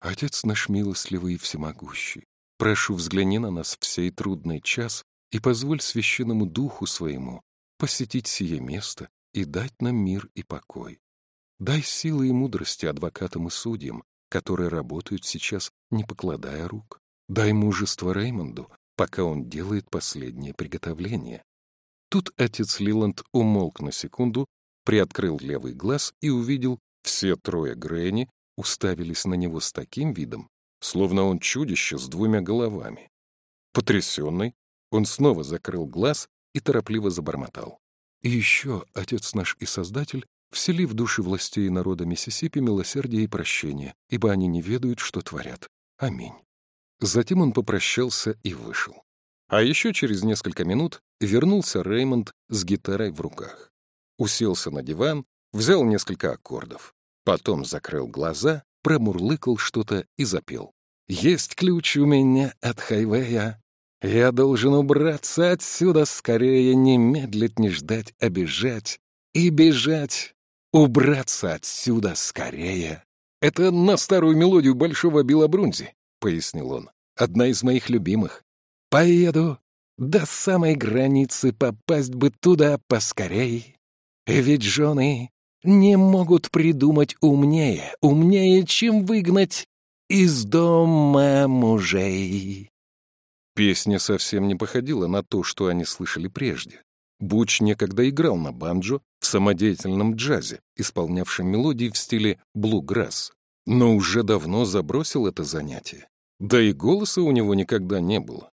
«Отец наш милостливый и всемогущий, прошу взгляни на нас в сей трудный час и позволь священному духу своему посетить сие место и дать нам мир и покой. Дай силы и мудрости адвокатам и судьям, которые работают сейчас, не покладая рук. Дай мужество Реймонду, пока он делает последнее приготовление. Тут отец Лиланд умолк на секунду, приоткрыл левый глаз и увидел, все трое Грэнни уставились на него с таким видом, словно он чудище с двумя головами. Потрясенный, он снова закрыл глаз и торопливо забормотал. «И еще, Отец наш и Создатель, всели в души властей народа Миссисипи милосердие и прощение, ибо они не ведают, что творят. Аминь». Затем он попрощался и вышел. А еще через несколько минут вернулся Реймонд с гитарой в руках. Уселся на диван, взял несколько аккордов. Потом закрыл глаза, промурлыкал что-то и запел. «Есть ключ у меня от хайвея. Я должен убраться отсюда скорее, не медлить, не ждать, а бежать. И бежать. Убраться отсюда скорее». «Это на старую мелодию Большого Белобрунзи», — пояснил он. «Одна из моих любимых. Поеду до самой границы, попасть бы туда поскорей. Ведь жены не могут придумать умнее, умнее, чем выгнать из дома мужей. Песня совсем не походила на то, что они слышали прежде. Буч некогда играл на банджо в самодеятельном джазе, исполнявшем мелодии в стиле блуграсс, но уже давно забросил это занятие. Да и голоса у него никогда не было.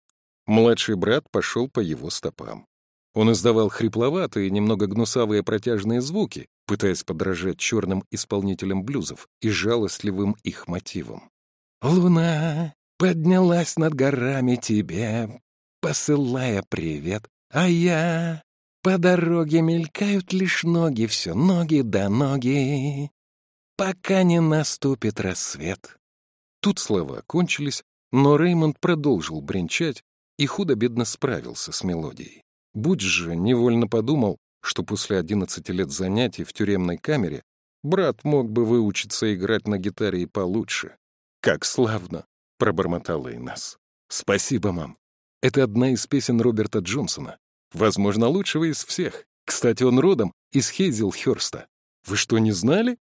Младший брат пошел по его стопам. Он издавал хрипловатые, немного гнусавые протяжные звуки, пытаясь подражать черным исполнителям блюзов и жалостливым их мотивам. «Луна поднялась над горами тебе, посылая привет, а я... По дороге мелькают лишь ноги, все ноги да ноги, пока не наступит рассвет». Тут слова кончились, но Реймонд продолжил бренчать и худо-бедно справился с мелодией. Будь же невольно подумал, что после одиннадцати лет занятий в тюремной камере брат мог бы выучиться играть на гитаре и получше. «Как славно!» — пробормотала Инесс. «Спасибо, мам. Это одна из песен Роберта Джонсона. Возможно, лучшего из всех. Кстати, он родом из Хейзелхёрста. Вы что, не знали?»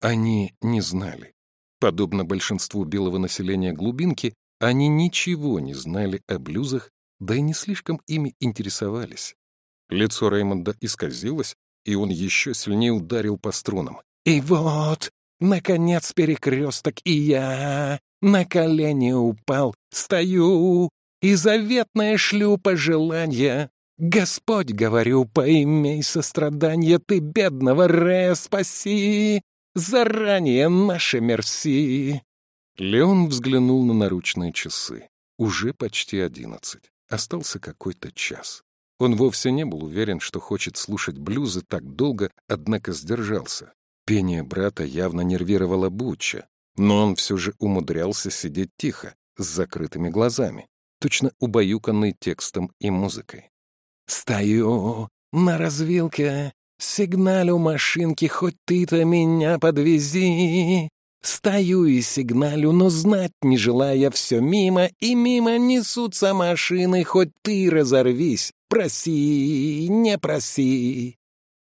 Они не знали. Подобно большинству белого населения глубинки, они ничего не знали о блюзах, да и не слишком ими интересовались. Лицо Реймонда исказилось, и он еще сильнее ударил по струнам. «И вот, наконец, перекресток, и я на колени упал, стою, и заветное шлю пожелания. Господь, говорю, поимей сострадания, ты бедного Ре спаси, заранее наше мерси». Леон взглянул на наручные часы. Уже почти одиннадцать. Остался какой-то час. Он вовсе не был уверен, что хочет слушать блюзы так долго, однако сдержался. Пение брата явно нервировало Буча, но он все же умудрялся сидеть тихо, с закрытыми глазами, точно убаюканный текстом и музыкой. «Стою на развилке, сигналю машинки, хоть ты-то меня подвези. Стою и сигналю, но знать не желая все мимо, и мимо несутся машины, хоть ты разорвись, проси, не проси.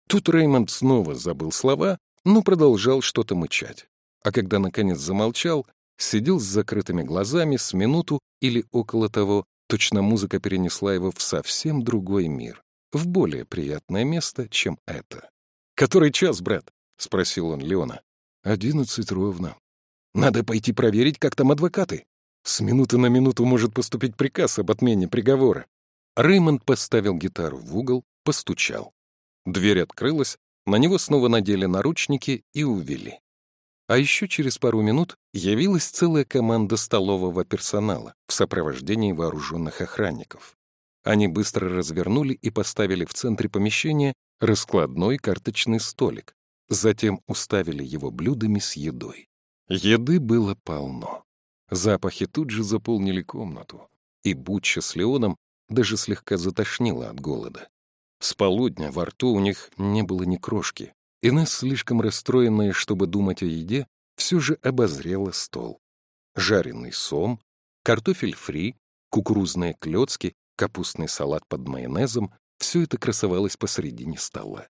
Тут Реймонд снова забыл слова, но продолжал что-то мычать. А когда наконец замолчал, сидел с закрытыми глазами с минуту или около того, точно музыка перенесла его в совсем другой мир, в более приятное место, чем это. «Который час, брат?» — спросил он Леона. «Одиннадцать ровно. Надо пойти проверить, как там адвокаты. С минуты на минуту может поступить приказ об отмене приговора». Реймонд поставил гитару в угол, постучал. Дверь открылась, на него снова надели наручники и увели. А еще через пару минут явилась целая команда столового персонала в сопровождении вооруженных охранников. Они быстро развернули и поставили в центре помещения раскладной карточный столик, затем уставили его блюдами с едой. Еды было полно. Запахи тут же заполнили комнату, и Бутча с Леоном даже слегка затошнило от голода. С полудня во рту у них не было ни крошки, и нас, слишком расстроенная, чтобы думать о еде, все же обозрела стол. Жареный сом, картофель фри, кукурузные клетки, капустный салат под майонезом — все это красовалось посредине стола.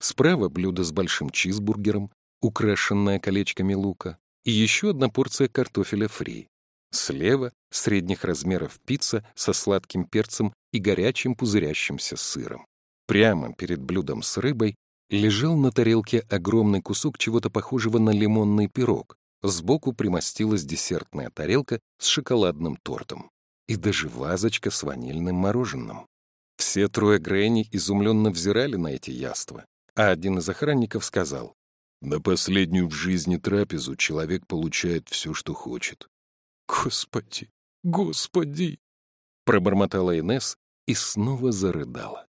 Справа блюдо с большим чизбургером, украшенное колечками лука, и еще одна порция картофеля фри. Слева — средних размеров пицца со сладким перцем и горячим пузырящимся сыром. Прямо перед блюдом с рыбой лежал на тарелке огромный кусок чего-то похожего на лимонный пирог. Сбоку примостилась десертная тарелка с шоколадным тортом и даже вазочка с ванильным мороженым. Все трое Грэнни изумленно взирали на эти яства, а один из охранников сказал, «На последнюю в жизни трапезу человек получает все, что хочет». «Господи, господи!» пробормотала Инесс и снова зарыдала.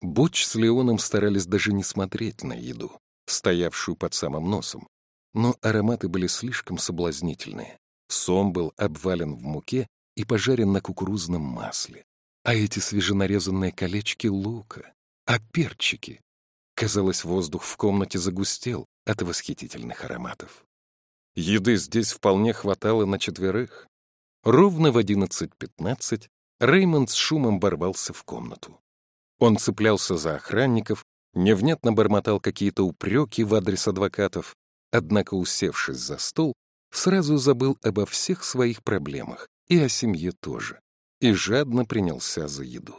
Боч с Леоном старались даже не смотреть на еду, стоявшую под самым носом. Но ароматы были слишком соблазнительные. Сом был обвален в муке и пожарен на кукурузном масле. А эти свеженарезанные колечки лука, а перчики. Казалось, воздух в комнате загустел от восхитительных ароматов. Еды здесь вполне хватало на четверых. Ровно в 11.15 Реймонд с шумом борвался в комнату. Он цеплялся за охранников, невнятно бормотал какие-то упреки в адрес адвокатов, однако, усевшись за стол, сразу забыл обо всех своих проблемах и о семье тоже, и жадно принялся за еду.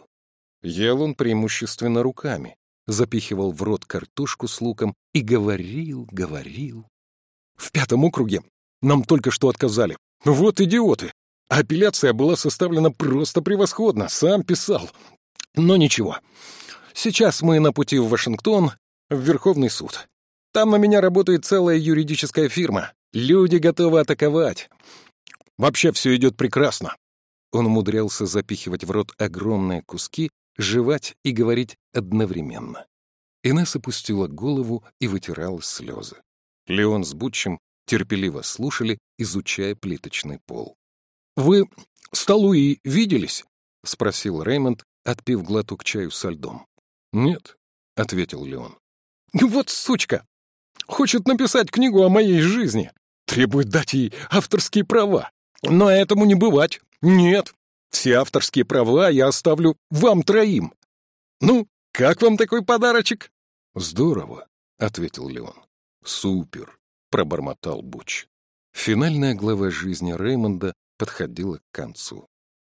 Ел он преимущественно руками, запихивал в рот картошку с луком и говорил, говорил. «В пятом округе нам только что отказали. Вот идиоты! Апелляция была составлена просто превосходно, сам писал. Но ничего. Сейчас мы на пути в Вашингтон, в Верховный суд. Там на меня работает целая юридическая фирма. Люди готовы атаковать. Вообще все идет прекрасно. Он умудрялся запихивать в рот огромные куски, жевать и говорить одновременно. Инесса опустила голову и вытирала слезы. Леон с Бутчем терпеливо слушали, изучая плиточный пол. «Вы столу и виделись?» — спросил Реймонд, отпив глоток чаю со льдом. «Нет», — ответил Леон. «Вот сучка! Хочет написать книгу о моей жизни. Требует дать ей авторские права. Но этому не бывать. Нет, все авторские права я оставлю вам троим. Ну, как вам такой подарочек?» «Здорово», — ответил Леон. «Супер», — пробормотал Буч. Финальная глава жизни Реймонда подходила к концу.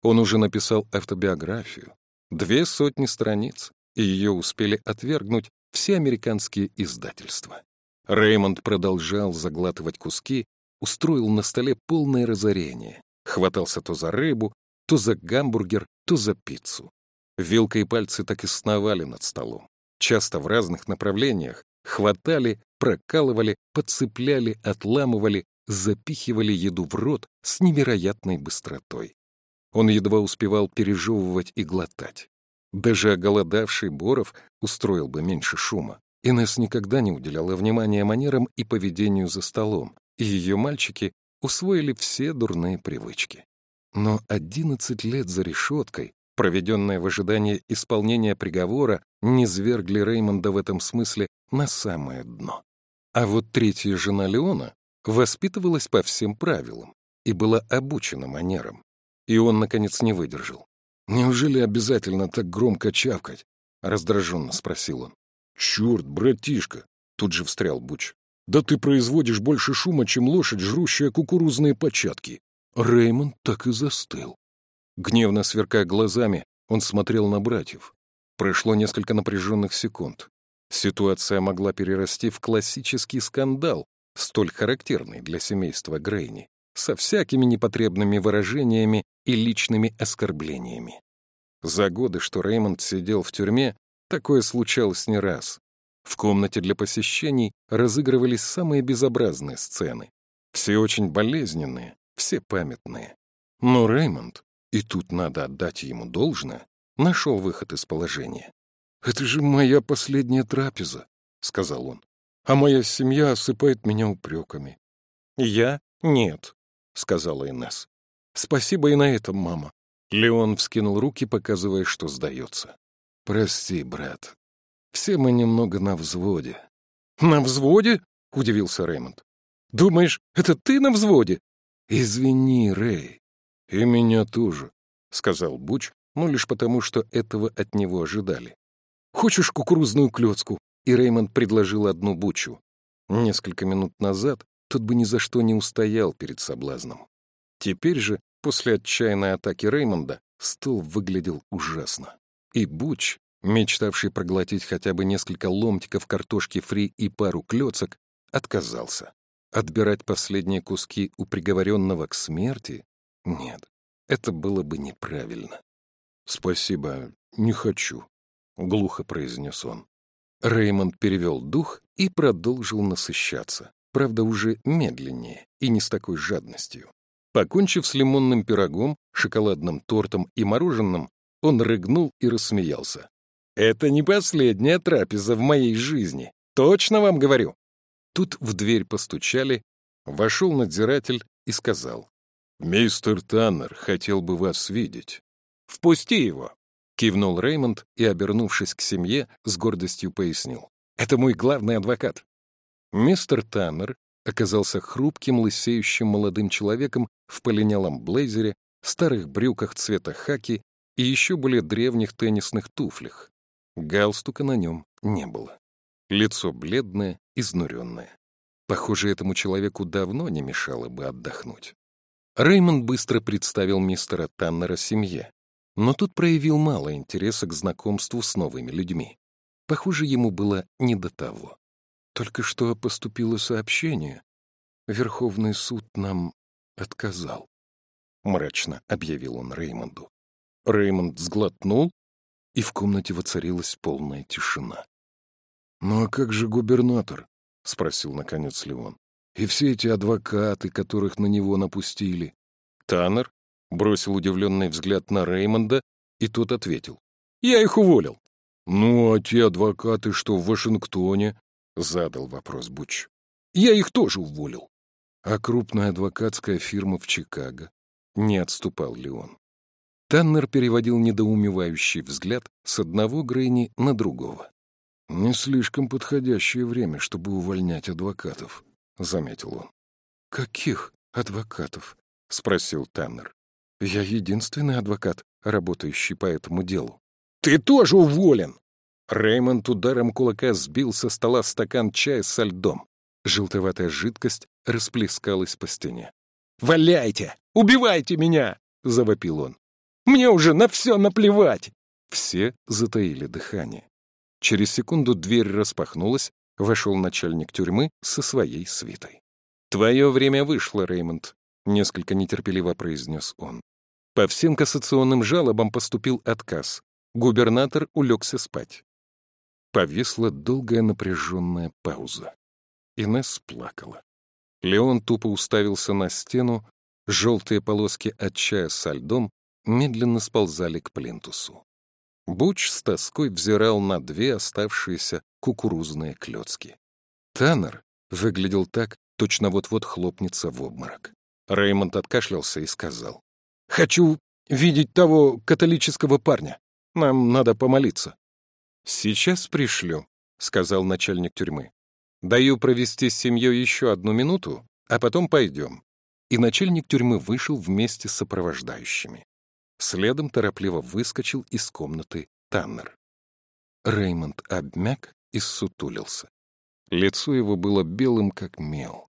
Он уже написал автобиографию, Две сотни страниц, и ее успели отвергнуть все американские издательства. Реймонд продолжал заглатывать куски, устроил на столе полное разорение, хватался то за рыбу, то за гамбургер, то за пиццу. Вилка и пальцы так и сновали над столом. Часто в разных направлениях хватали, прокалывали, подцепляли, отламывали, запихивали еду в рот с невероятной быстротой. Он едва успевал пережевывать и глотать. Даже оголодавший Боров устроил бы меньше шума. Инесс никогда не уделяла внимания манерам и поведению за столом, и ее мальчики усвоили все дурные привычки. Но одиннадцать лет за решеткой, проведенные в ожидании исполнения приговора, не звергли Реймонда в этом смысле на самое дно. А вот третья жена Леона воспитывалась по всем правилам и была обучена манерам. И он, наконец, не выдержал. «Неужели обязательно так громко чавкать?» — раздраженно спросил он. «Черт, братишка!» — тут же встрял Буч. «Да ты производишь больше шума, чем лошадь, жрущая кукурузные початки!» Реймонд так и застыл. Гневно сверкая глазами, он смотрел на братьев. Прошло несколько напряженных секунд. Ситуация могла перерасти в классический скандал, столь характерный для семейства Грейни со всякими непотребными выражениями и личными оскорблениями. За годы, что Реймонд сидел в тюрьме, Такое случалось не раз. В комнате для посещений разыгрывались самые безобразные сцены. Все очень болезненные, все памятные. Но Реймонд, и тут надо отдать ему должное, нашел выход из положения. «Это же моя последняя трапеза», — сказал он. «А моя семья осыпает меня упреками». «Я? Нет», — сказала Инесс. «Спасибо и на этом, мама». Леон вскинул руки, показывая, что сдается. «Прости, брат. Все мы немного на взводе». «На взводе?» — удивился Рэймонд. «Думаешь, это ты на взводе?» «Извини, Рэй. И меня тоже», — сказал Буч, но лишь потому, что этого от него ожидали. «Хочешь кукурузную клетку?» И Реймонд предложил одну Бучу. Несколько минут назад тот бы ни за что не устоял перед соблазном. Теперь же, после отчаянной атаки Реймонда, стол выглядел ужасно. И Буч, мечтавший проглотить хотя бы несколько ломтиков картошки фри и пару клёцок, отказался. Отбирать последние куски у приговоренного к смерти? Нет, это было бы неправильно. «Спасибо, не хочу», — глухо произнес он. Реймонд перевел дух и продолжил насыщаться, правда, уже медленнее и не с такой жадностью. Покончив с лимонным пирогом, шоколадным тортом и мороженым, он рыгнул и рассмеялся. «Это не последняя трапеза в моей жизни. Точно вам говорю!» Тут в дверь постучали, вошел надзиратель и сказал. «Мистер Таннер хотел бы вас видеть». «Впусти его!» — кивнул Реймонд и, обернувшись к семье, с гордостью пояснил. «Это мой главный адвокат». Мистер Таннер оказался хрупким, лысеющим молодым человеком в полинялом блейзере, старых брюках цвета хаки и еще более древних теннисных туфлях. Галстука на нем не было. Лицо бледное, изнуренное. Похоже, этому человеку давно не мешало бы отдохнуть. Реймонд быстро представил мистера Таннера семье, но тут проявил мало интереса к знакомству с новыми людьми. Похоже, ему было не до того. Только что поступило сообщение. Верховный суд нам отказал. Мрачно объявил он Реймонду. Реймонд сглотнул, и в комнате воцарилась полная тишина. «Ну а как же губернатор?» — спросил, наконец, Леон. «И все эти адвокаты, которых на него напустили?» Таннер бросил удивленный взгляд на Реймонда, и тот ответил. «Я их уволил». «Ну, а те адвокаты, что в Вашингтоне?» — задал вопрос Буч. «Я их тоже уволил». «А крупная адвокатская фирма в Чикаго?» — не отступал Леон. Таннер переводил недоумевающий взгляд с одного Грейни на другого. «Не слишком подходящее время, чтобы увольнять адвокатов», — заметил он. «Каких адвокатов?» — спросил Таннер. «Я единственный адвокат, работающий по этому делу». «Ты тоже уволен!» Реймонд ударом кулака сбил со стола стакан чая со льдом. Желтоватая жидкость расплескалась по стене. «Валяйте! Убивайте меня!» — завопил он. Мне уже на все наплевать!» Все затаили дыхание. Через секунду дверь распахнулась, вошел начальник тюрьмы со своей свитой. «Твое время вышло, Реймонд», — несколько нетерпеливо произнес он. По всем кассационным жалобам поступил отказ. Губернатор улегся спать. Повисла долгая напряженная пауза. Инесс плакала. Леон тупо уставился на стену, желтые полоски от чая со льдом медленно сползали к плинтусу. Буч с тоской взирал на две оставшиеся кукурузные клетки. Таннер выглядел так, точно вот-вот хлопнется в обморок. Реймонд откашлялся и сказал. «Хочу видеть того католического парня. Нам надо помолиться». «Сейчас пришлю», — сказал начальник тюрьмы. «Даю провести с семьей еще одну минуту, а потом пойдем». И начальник тюрьмы вышел вместе с сопровождающими. Следом торопливо выскочил из комнаты Таннер. Реймонд обмяк и ссутулился. Лицо его было белым, как мел.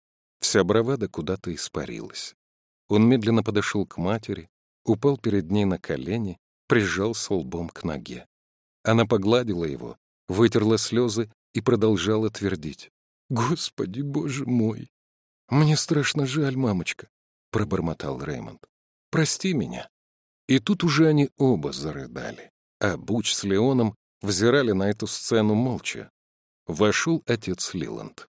Вся бравада куда-то испарилась. Он медленно подошел к матери, упал перед ней на колени, прижался лбом к ноге. Она погладила его, вытерла слезы и продолжала твердить. «Господи, боже мой! Мне страшно жаль, мамочка!» — пробормотал Реймонд. «Прости меня!» И тут уже они оба зарыдали, а Буч с Леоном взирали на эту сцену молча. Вошел отец Лиланд.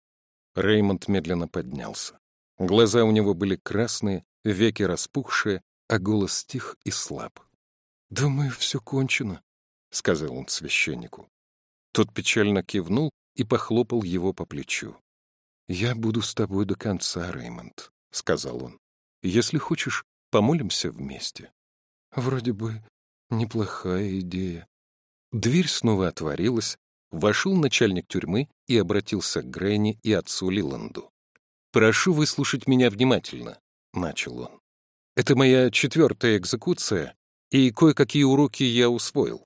Реймонд медленно поднялся. Глаза у него были красные, веки распухшие, а голос тих и слаб. «Думаю, все кончено», — сказал он священнику. Тот печально кивнул и похлопал его по плечу. «Я буду с тобой до конца, Реймонд», — сказал он. «Если хочешь, помолимся вместе». «Вроде бы неплохая идея». Дверь снова отворилась, вошел начальник тюрьмы и обратился к Грейни и отцу Лиланду. «Прошу выслушать меня внимательно», — начал он. «Это моя четвертая экзекуция, и кое-какие уроки я усвоил.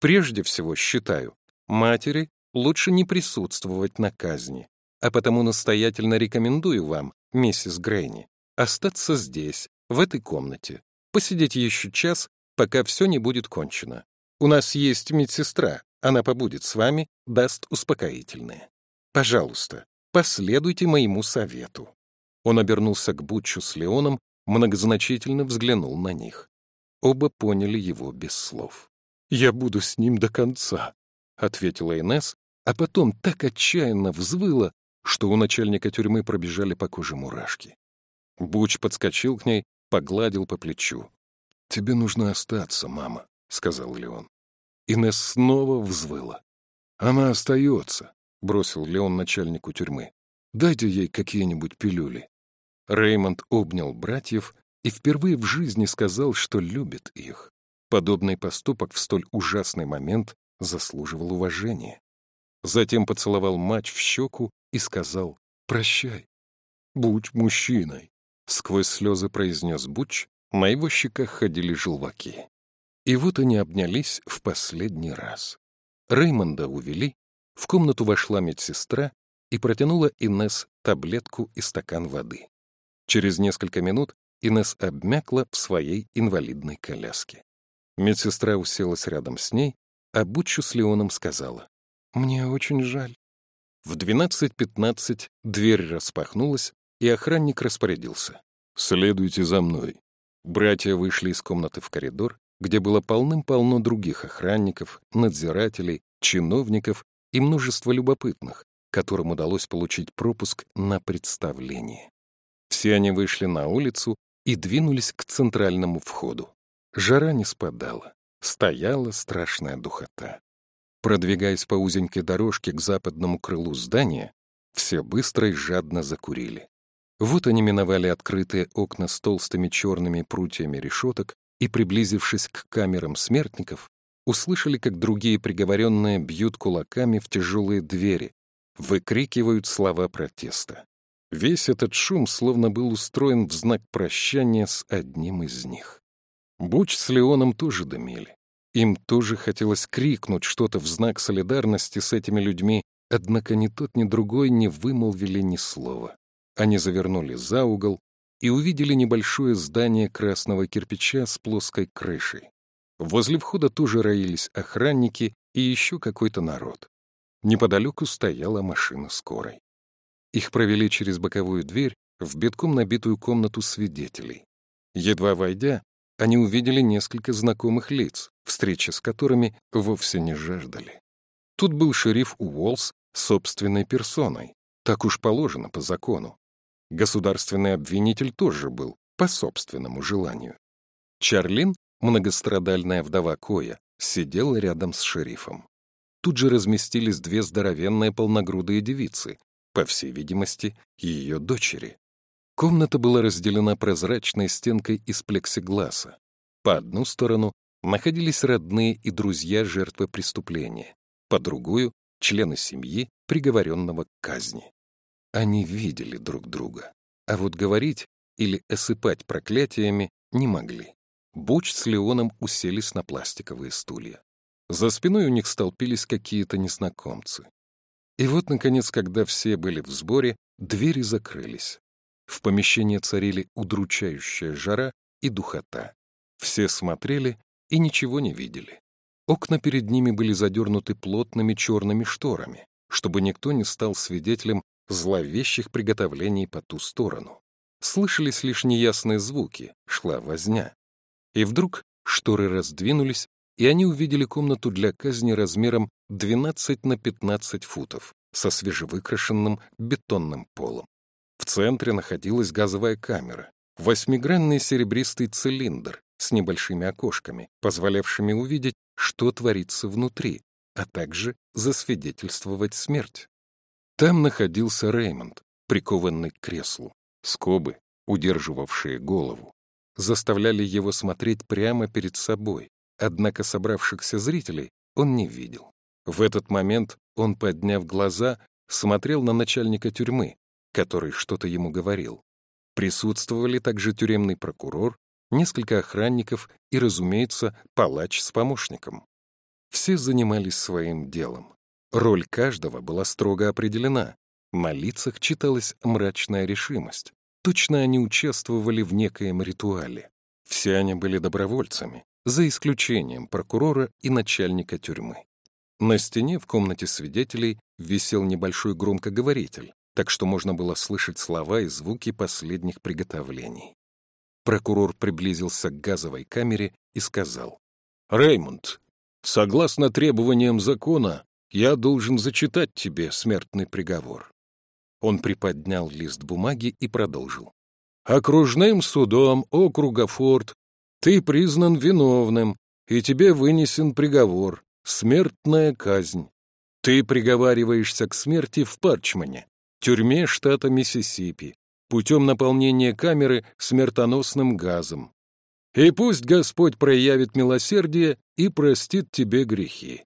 Прежде всего, считаю, матери лучше не присутствовать на казни, а потому настоятельно рекомендую вам, миссис Грейни, остаться здесь, в этой комнате, посидеть еще час, пока все не будет кончено. У нас есть медсестра, она побудет с вами, даст успокоительное. Пожалуйста, последуйте моему совету». Он обернулся к Бутчу с Леоном, многозначительно взглянул на них. Оба поняли его без слов. «Я буду с ним до конца», — ответила Инесс, а потом так отчаянно взвыла, что у начальника тюрьмы пробежали по коже мурашки. Буч подскочил к ней, погладил по плечу. «Тебе нужно остаться, мама», — сказал Леон. Инесс снова взвыла. «Она остается», — бросил Леон начальнику тюрьмы. «Дайте ей какие-нибудь пилюли». Реймонд обнял братьев и впервые в жизни сказал, что любит их. Подобный поступок в столь ужасный момент заслуживал уважения. Затем поцеловал мать в щеку и сказал «Прощай, будь мужчиной». Сквозь слезы произнес Буч, на его щеках ходили желваки. И вот они обнялись в последний раз. Реймонда увели, в комнату вошла медсестра и протянула Инес таблетку и стакан воды. Через несколько минут Инес обмякла в своей инвалидной коляске. Медсестра уселась рядом с ней, а Бутчу с Леоном сказала, «Мне очень жаль». В 12.15 дверь распахнулась, и охранник распорядился. «Следуйте за мной». Братья вышли из комнаты в коридор, где было полным-полно других охранников, надзирателей, чиновников и множество любопытных, которым удалось получить пропуск на представление. Все они вышли на улицу и двинулись к центральному входу. Жара не спадала, стояла страшная духота. Продвигаясь по узенькой дорожке к западному крылу здания, все быстро и жадно закурили. Вот они миновали открытые окна с толстыми черными прутьями решеток и, приблизившись к камерам смертников, услышали, как другие приговоренные бьют кулаками в тяжелые двери, выкрикивают слова протеста. Весь этот шум словно был устроен в знак прощания с одним из них. Буч с Леоном тоже дымили. Им тоже хотелось крикнуть что-то в знак солидарности с этими людьми, однако ни тот, ни другой не вымолвили ни слова. Они завернули за угол и увидели небольшое здание красного кирпича с плоской крышей. Возле входа тоже роились охранники и еще какой-то народ. Неподалеку стояла машина скорой. Их провели через боковую дверь в битком набитую комнату свидетелей. Едва войдя, они увидели несколько знакомых лиц, встречи с которыми вовсе не жаждали. Тут был шериф Уолс собственной персоной, так уж положено по закону. Государственный обвинитель тоже был, по собственному желанию. Чарлин, многострадальная вдова Коя, сидела рядом с шерифом. Тут же разместились две здоровенные полногрудые девицы, по всей видимости, ее дочери. Комната была разделена прозрачной стенкой из плексигласа. По одну сторону находились родные и друзья жертвы преступления, по другую — члены семьи, приговоренного к казни. Они видели друг друга, а вот говорить или осыпать проклятиями не могли. Буч с Леоном уселись на пластиковые стулья. За спиной у них столпились какие-то незнакомцы. И вот, наконец, когда все были в сборе, двери закрылись. В помещении царили удручающая жара и духота. Все смотрели и ничего не видели. Окна перед ними были задернуты плотными черными шторами, чтобы никто не стал свидетелем зловещих приготовлений по ту сторону. Слышались лишь неясные звуки, шла возня. И вдруг шторы раздвинулись, и они увидели комнату для казни размером 12 на 15 футов со свежевыкрашенным бетонным полом. В центре находилась газовая камера, восьмигранный серебристый цилиндр с небольшими окошками, позволявшими увидеть, что творится внутри, а также засвидетельствовать смерть. Там находился Реймонд, прикованный к креслу. Скобы, удерживавшие голову, заставляли его смотреть прямо перед собой, однако собравшихся зрителей он не видел. В этот момент он, подняв глаза, смотрел на начальника тюрьмы, который что-то ему говорил. Присутствовали также тюремный прокурор, несколько охранников и, разумеется, палач с помощником. Все занимались своим делом. Роль каждого была строго определена. На лицах читалась мрачная решимость. Точно они участвовали в некоем ритуале. Все они были добровольцами, за исключением прокурора и начальника тюрьмы. На стене в комнате свидетелей висел небольшой громкоговоритель, так что можно было слышать слова и звуки последних приготовлений. Прокурор приблизился к газовой камере и сказал. «Реймонд, согласно требованиям закона, я должен зачитать тебе смертный приговор». Он приподнял лист бумаги и продолжил. «Окружным судом округа Форд ты признан виновным, и тебе вынесен приговор — смертная казнь. Ты приговариваешься к смерти в Парчмане, тюрьме штата Миссисипи, путем наполнения камеры смертоносным газом. И пусть Господь проявит милосердие и простит тебе грехи».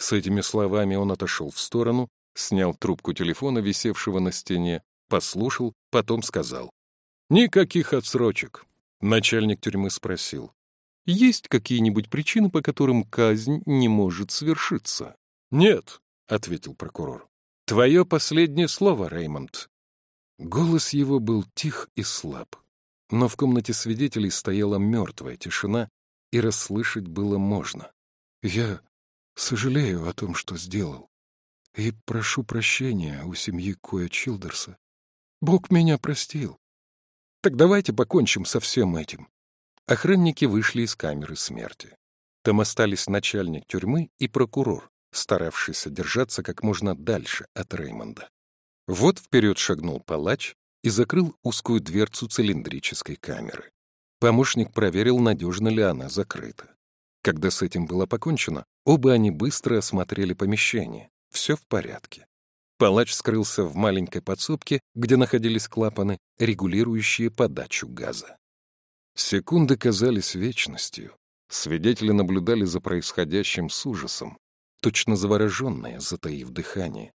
С этими словами он отошел в сторону, снял трубку телефона, висевшего на стене, послушал, потом сказал. «Никаких отсрочек». Начальник тюрьмы спросил. «Есть какие-нибудь причины, по которым казнь не может свершиться?» «Нет», — ответил прокурор. «Твое последнее слово, Реймонд. Голос его был тих и слаб, но в комнате свидетелей стояла мертвая тишина, и расслышать было можно. «Я сожалею о том, что сделал, и прошу прощения у семьи Коя Чилдерса. Бог меня простил. Так давайте покончим со всем этим». Охранники вышли из камеры смерти. Там остались начальник тюрьмы и прокурор, старавшийся держаться как можно дальше от Реймонда. Вот вперед шагнул палач и закрыл узкую дверцу цилиндрической камеры. Помощник проверил, надежно ли она закрыта. Когда с этим было покончено, оба они быстро осмотрели помещение. Все в порядке. Палач скрылся в маленькой подсобке, где находились клапаны, регулирующие подачу газа. Секунды казались вечностью. Свидетели наблюдали за происходящим с ужасом, точно завороженные, затаив дыхание.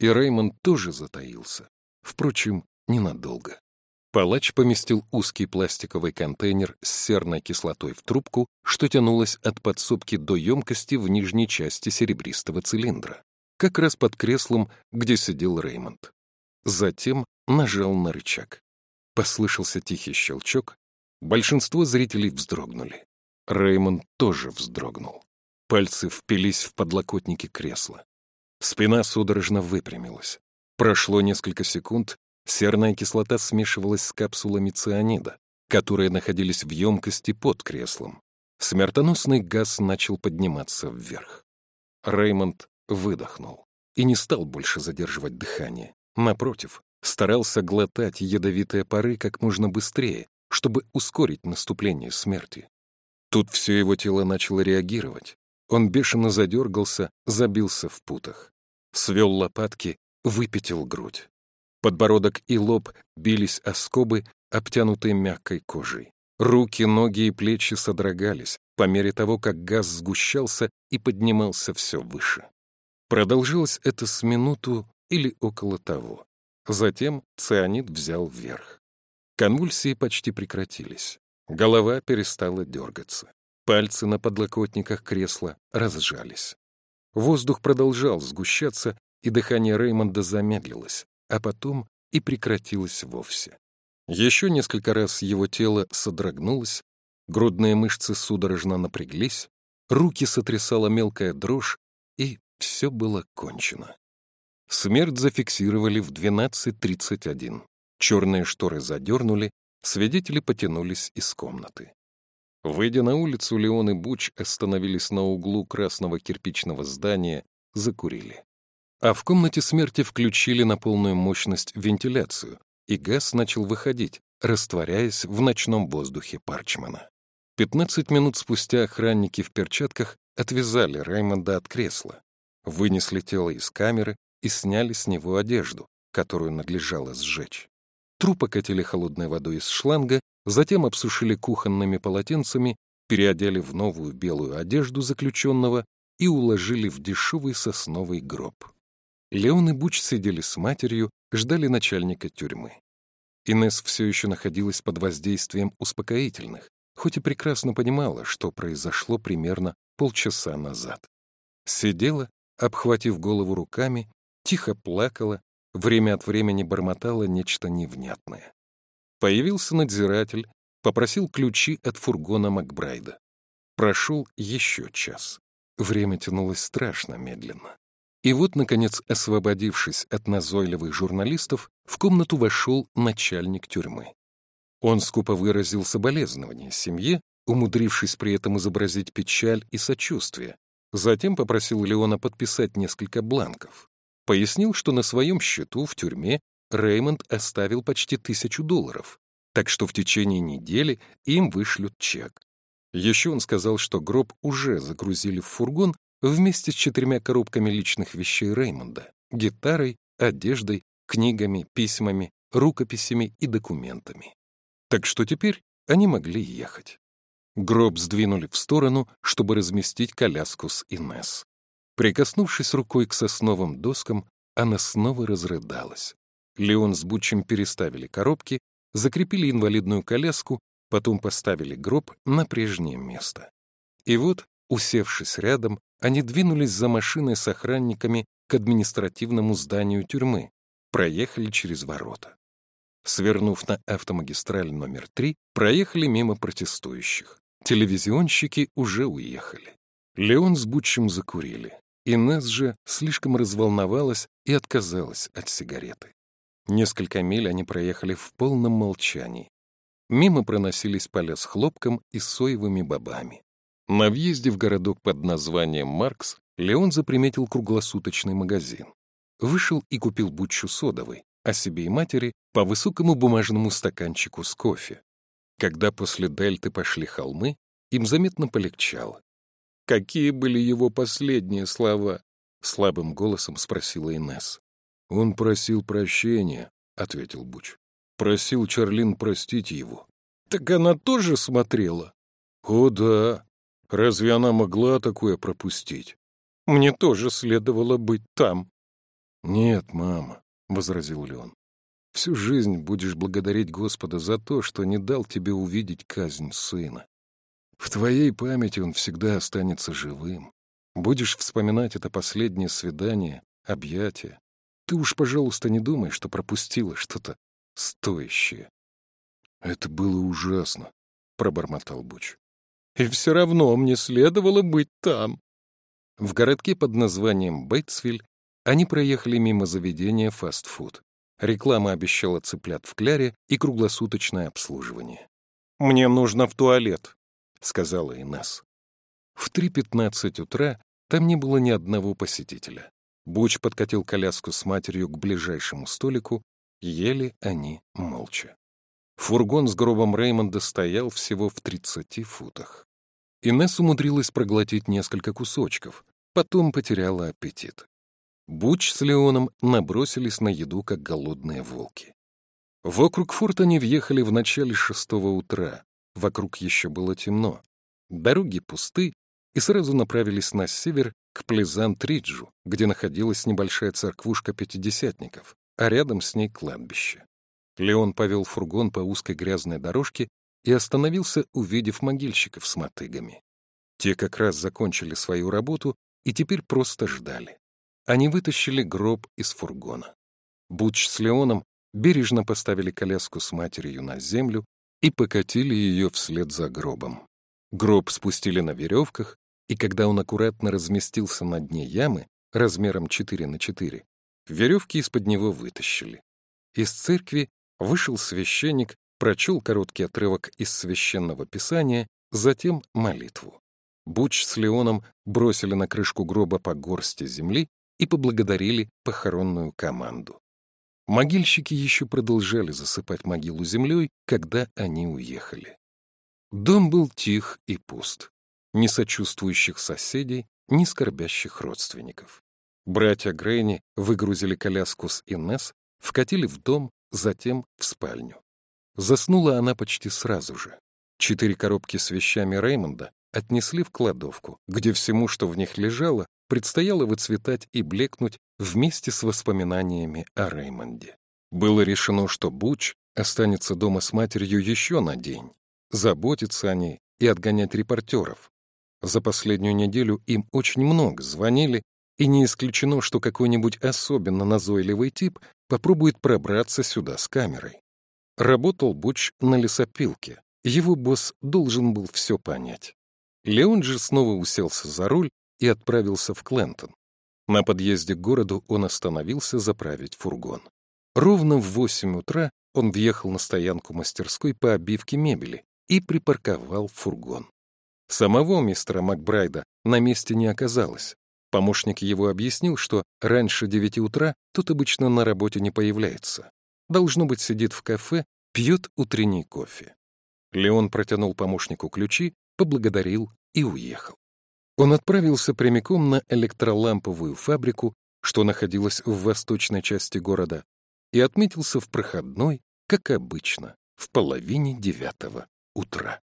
И Реймонд тоже затаился. Впрочем, ненадолго. Палач поместил узкий пластиковый контейнер с серной кислотой в трубку, что тянулось от подсобки до емкости в нижней части серебристого цилиндра, как раз под креслом, где сидел Реймонд. Затем нажал на рычаг. Послышался тихий щелчок. Большинство зрителей вздрогнули. Реймонд тоже вздрогнул. Пальцы впились в подлокотники кресла. Спина судорожно выпрямилась. Прошло несколько секунд, серная кислота смешивалась с капсулами цианида, которые находились в емкости под креслом. Смертоносный газ начал подниматься вверх. Реймонд выдохнул и не стал больше задерживать дыхание. Напротив, старался глотать ядовитые пары как можно быстрее, чтобы ускорить наступление смерти. Тут все его тело начало реагировать. Он бешено задергался, забился в путах. Свел лопатки, выпятил грудь. Подбородок и лоб бились о скобы, обтянутые мягкой кожей. Руки, ноги и плечи содрогались по мере того, как газ сгущался и поднимался все выше. Продолжилось это с минуту или около того. Затем цианид взял вверх. Конвульсии почти прекратились. Голова перестала дергаться. Пальцы на подлокотниках кресла разжались. Воздух продолжал сгущаться, и дыхание Реймонда замедлилось, а потом и прекратилось вовсе. Еще несколько раз его тело содрогнулось, грудные мышцы судорожно напряглись, руки сотрясала мелкая дрожь, и все было кончено. Смерть зафиксировали в 12.31. Черные шторы задернули, свидетели потянулись из комнаты. Выйдя на улицу, Леон и Буч остановились на углу красного кирпичного здания, закурили. А в комнате смерти включили на полную мощность вентиляцию, и газ начал выходить, растворяясь в ночном воздухе Парчмана. Пятнадцать минут спустя охранники в перчатках отвязали Раймонда от кресла, вынесли тело из камеры и сняли с него одежду, которую надлежало сжечь. Труп окатили холодной водой из шланга, затем обсушили кухонными полотенцами, переодели в новую белую одежду заключенного и уложили в дешевый сосновый гроб. Леон и Буч сидели с матерью, ждали начальника тюрьмы. Инесс все еще находилась под воздействием успокоительных, хоть и прекрасно понимала, что произошло примерно полчаса назад. Сидела, обхватив голову руками, тихо плакала, время от времени бормотала нечто невнятное. Появился надзиратель, попросил ключи от фургона Макбрайда. Прошел еще час. Время тянулось страшно медленно. И вот, наконец, освободившись от назойливых журналистов, в комнату вошел начальник тюрьмы. Он скупо выразил соболезнования семье, умудрившись при этом изобразить печаль и сочувствие. Затем попросил Леона подписать несколько бланков. Пояснил, что на своем счету в тюрьме Реймонд оставил почти тысячу долларов, так что в течение недели им вышлют чек. Еще он сказал, что гроб уже загрузили в фургон вместе с четырьмя коробками личных вещей Реймонда, гитарой, одеждой, книгами, письмами, рукописями и документами. Так что теперь они могли ехать. Гроб сдвинули в сторону, чтобы разместить коляску с Инесс. Прикоснувшись рукой к сосновым доскам, она снова разрыдалась. Леон с Бучем переставили коробки, закрепили инвалидную коляску, потом поставили гроб на прежнее место. И вот, усевшись рядом, они двинулись за машиной с охранниками к административному зданию тюрьмы, проехали через ворота. Свернув на автомагистраль номер 3, проехали мимо протестующих. Телевизионщики уже уехали. Леон с Бутчем закурили. Инесс же слишком разволновалась и отказалась от сигареты. Несколько миль они проехали в полном молчании. Мимо проносились поля с хлопком и соевыми бобами. На въезде в городок под названием Маркс Леон заприметил круглосуточный магазин. Вышел и купил бутчу содовой, а себе и матери по высокому бумажному стаканчику с кофе. Когда после дельты пошли холмы, им заметно полегчало. Какие были его последние слова? Слабым голосом спросила Инесс. Он просил прощения, ответил Буч. Просил Чарлин простить его. Так она тоже смотрела? О, да. Разве она могла такое пропустить? Мне тоже следовало быть там. Нет, мама, возразил Леон. Всю жизнь будешь благодарить Господа за то, что не дал тебе увидеть казнь сына. В твоей памяти он всегда останется живым. Будешь вспоминать это последнее свидание, объятие. Ты уж, пожалуйста, не думай, что пропустила что-то стоящее. — Это было ужасно, — пробормотал Буч. — И все равно мне следовало быть там. В городке под названием Бейтсвиль они проехали мимо заведения фастфуд. Реклама обещала цыплят в кляре и круглосуточное обслуживание. «Мне нужно в туалет», — сказала Инесс. В 3.15 утра там не было ни одного посетителя. Буч подкатил коляску с матерью к ближайшему столику, ели они молча. Фургон с гробом Реймонда стоял всего в 30 футах. Инесс умудрилась проглотить несколько кусочков, потом потеряла аппетит. Буч с Леоном набросились на еду, как голодные волки. Вокруг форта они въехали в начале шестого утра, Вокруг еще было темно. Дороги пусты, и сразу направились на север к Плезант-Риджу, где находилась небольшая церквушка пятидесятников, а рядом с ней кладбище. Леон повел фургон по узкой грязной дорожке и остановился, увидев могильщиков с мотыгами. Те как раз закончили свою работу и теперь просто ждали. Они вытащили гроб из фургона. Буч с Леоном бережно поставили коляску с матерью на землю и покатили ее вслед за гробом. Гроб спустили на веревках, и когда он аккуратно разместился на дне ямы размером 4 на 4, веревки из-под него вытащили. Из церкви вышел священник, прочел короткий отрывок из священного писания затем молитву. Буч с Леоном бросили на крышку гроба по горсти земли и поблагодарили похоронную команду. Могильщики еще продолжали засыпать могилу землей, когда они уехали. Дом был тих и пуст. Ни сочувствующих соседей, ни скорбящих родственников. Братья Грейни выгрузили коляску с Инесс, вкатили в дом, затем в спальню. Заснула она почти сразу же. Четыре коробки с вещами Реймонда отнесли в кладовку, где всему, что в них лежало, предстояло выцветать и блекнуть вместе с воспоминаниями о Реймонде. Было решено, что Буч останется дома с матерью еще на день, заботиться о ней и отгонять репортеров. За последнюю неделю им очень много звонили, и не исключено, что какой-нибудь особенно назойливый тип попробует пробраться сюда с камерой. Работал Буч на лесопилке. Его босс должен был все понять. Леон же снова уселся за руль и отправился в Клентон. На подъезде к городу он остановился заправить фургон. Ровно в восемь утра он въехал на стоянку мастерской по обивке мебели и припарковал фургон. Самого мистера Макбрайда на месте не оказалось. Помощник его объяснил, что раньше девяти утра тот обычно на работе не появляется. Должно быть, сидит в кафе, пьет утренний кофе. Леон протянул помощнику ключи, поблагодарил и уехал. Он отправился прямиком на электроламповую фабрику, что находилась в восточной части города, и отметился в проходной, как обычно, в половине девятого утра.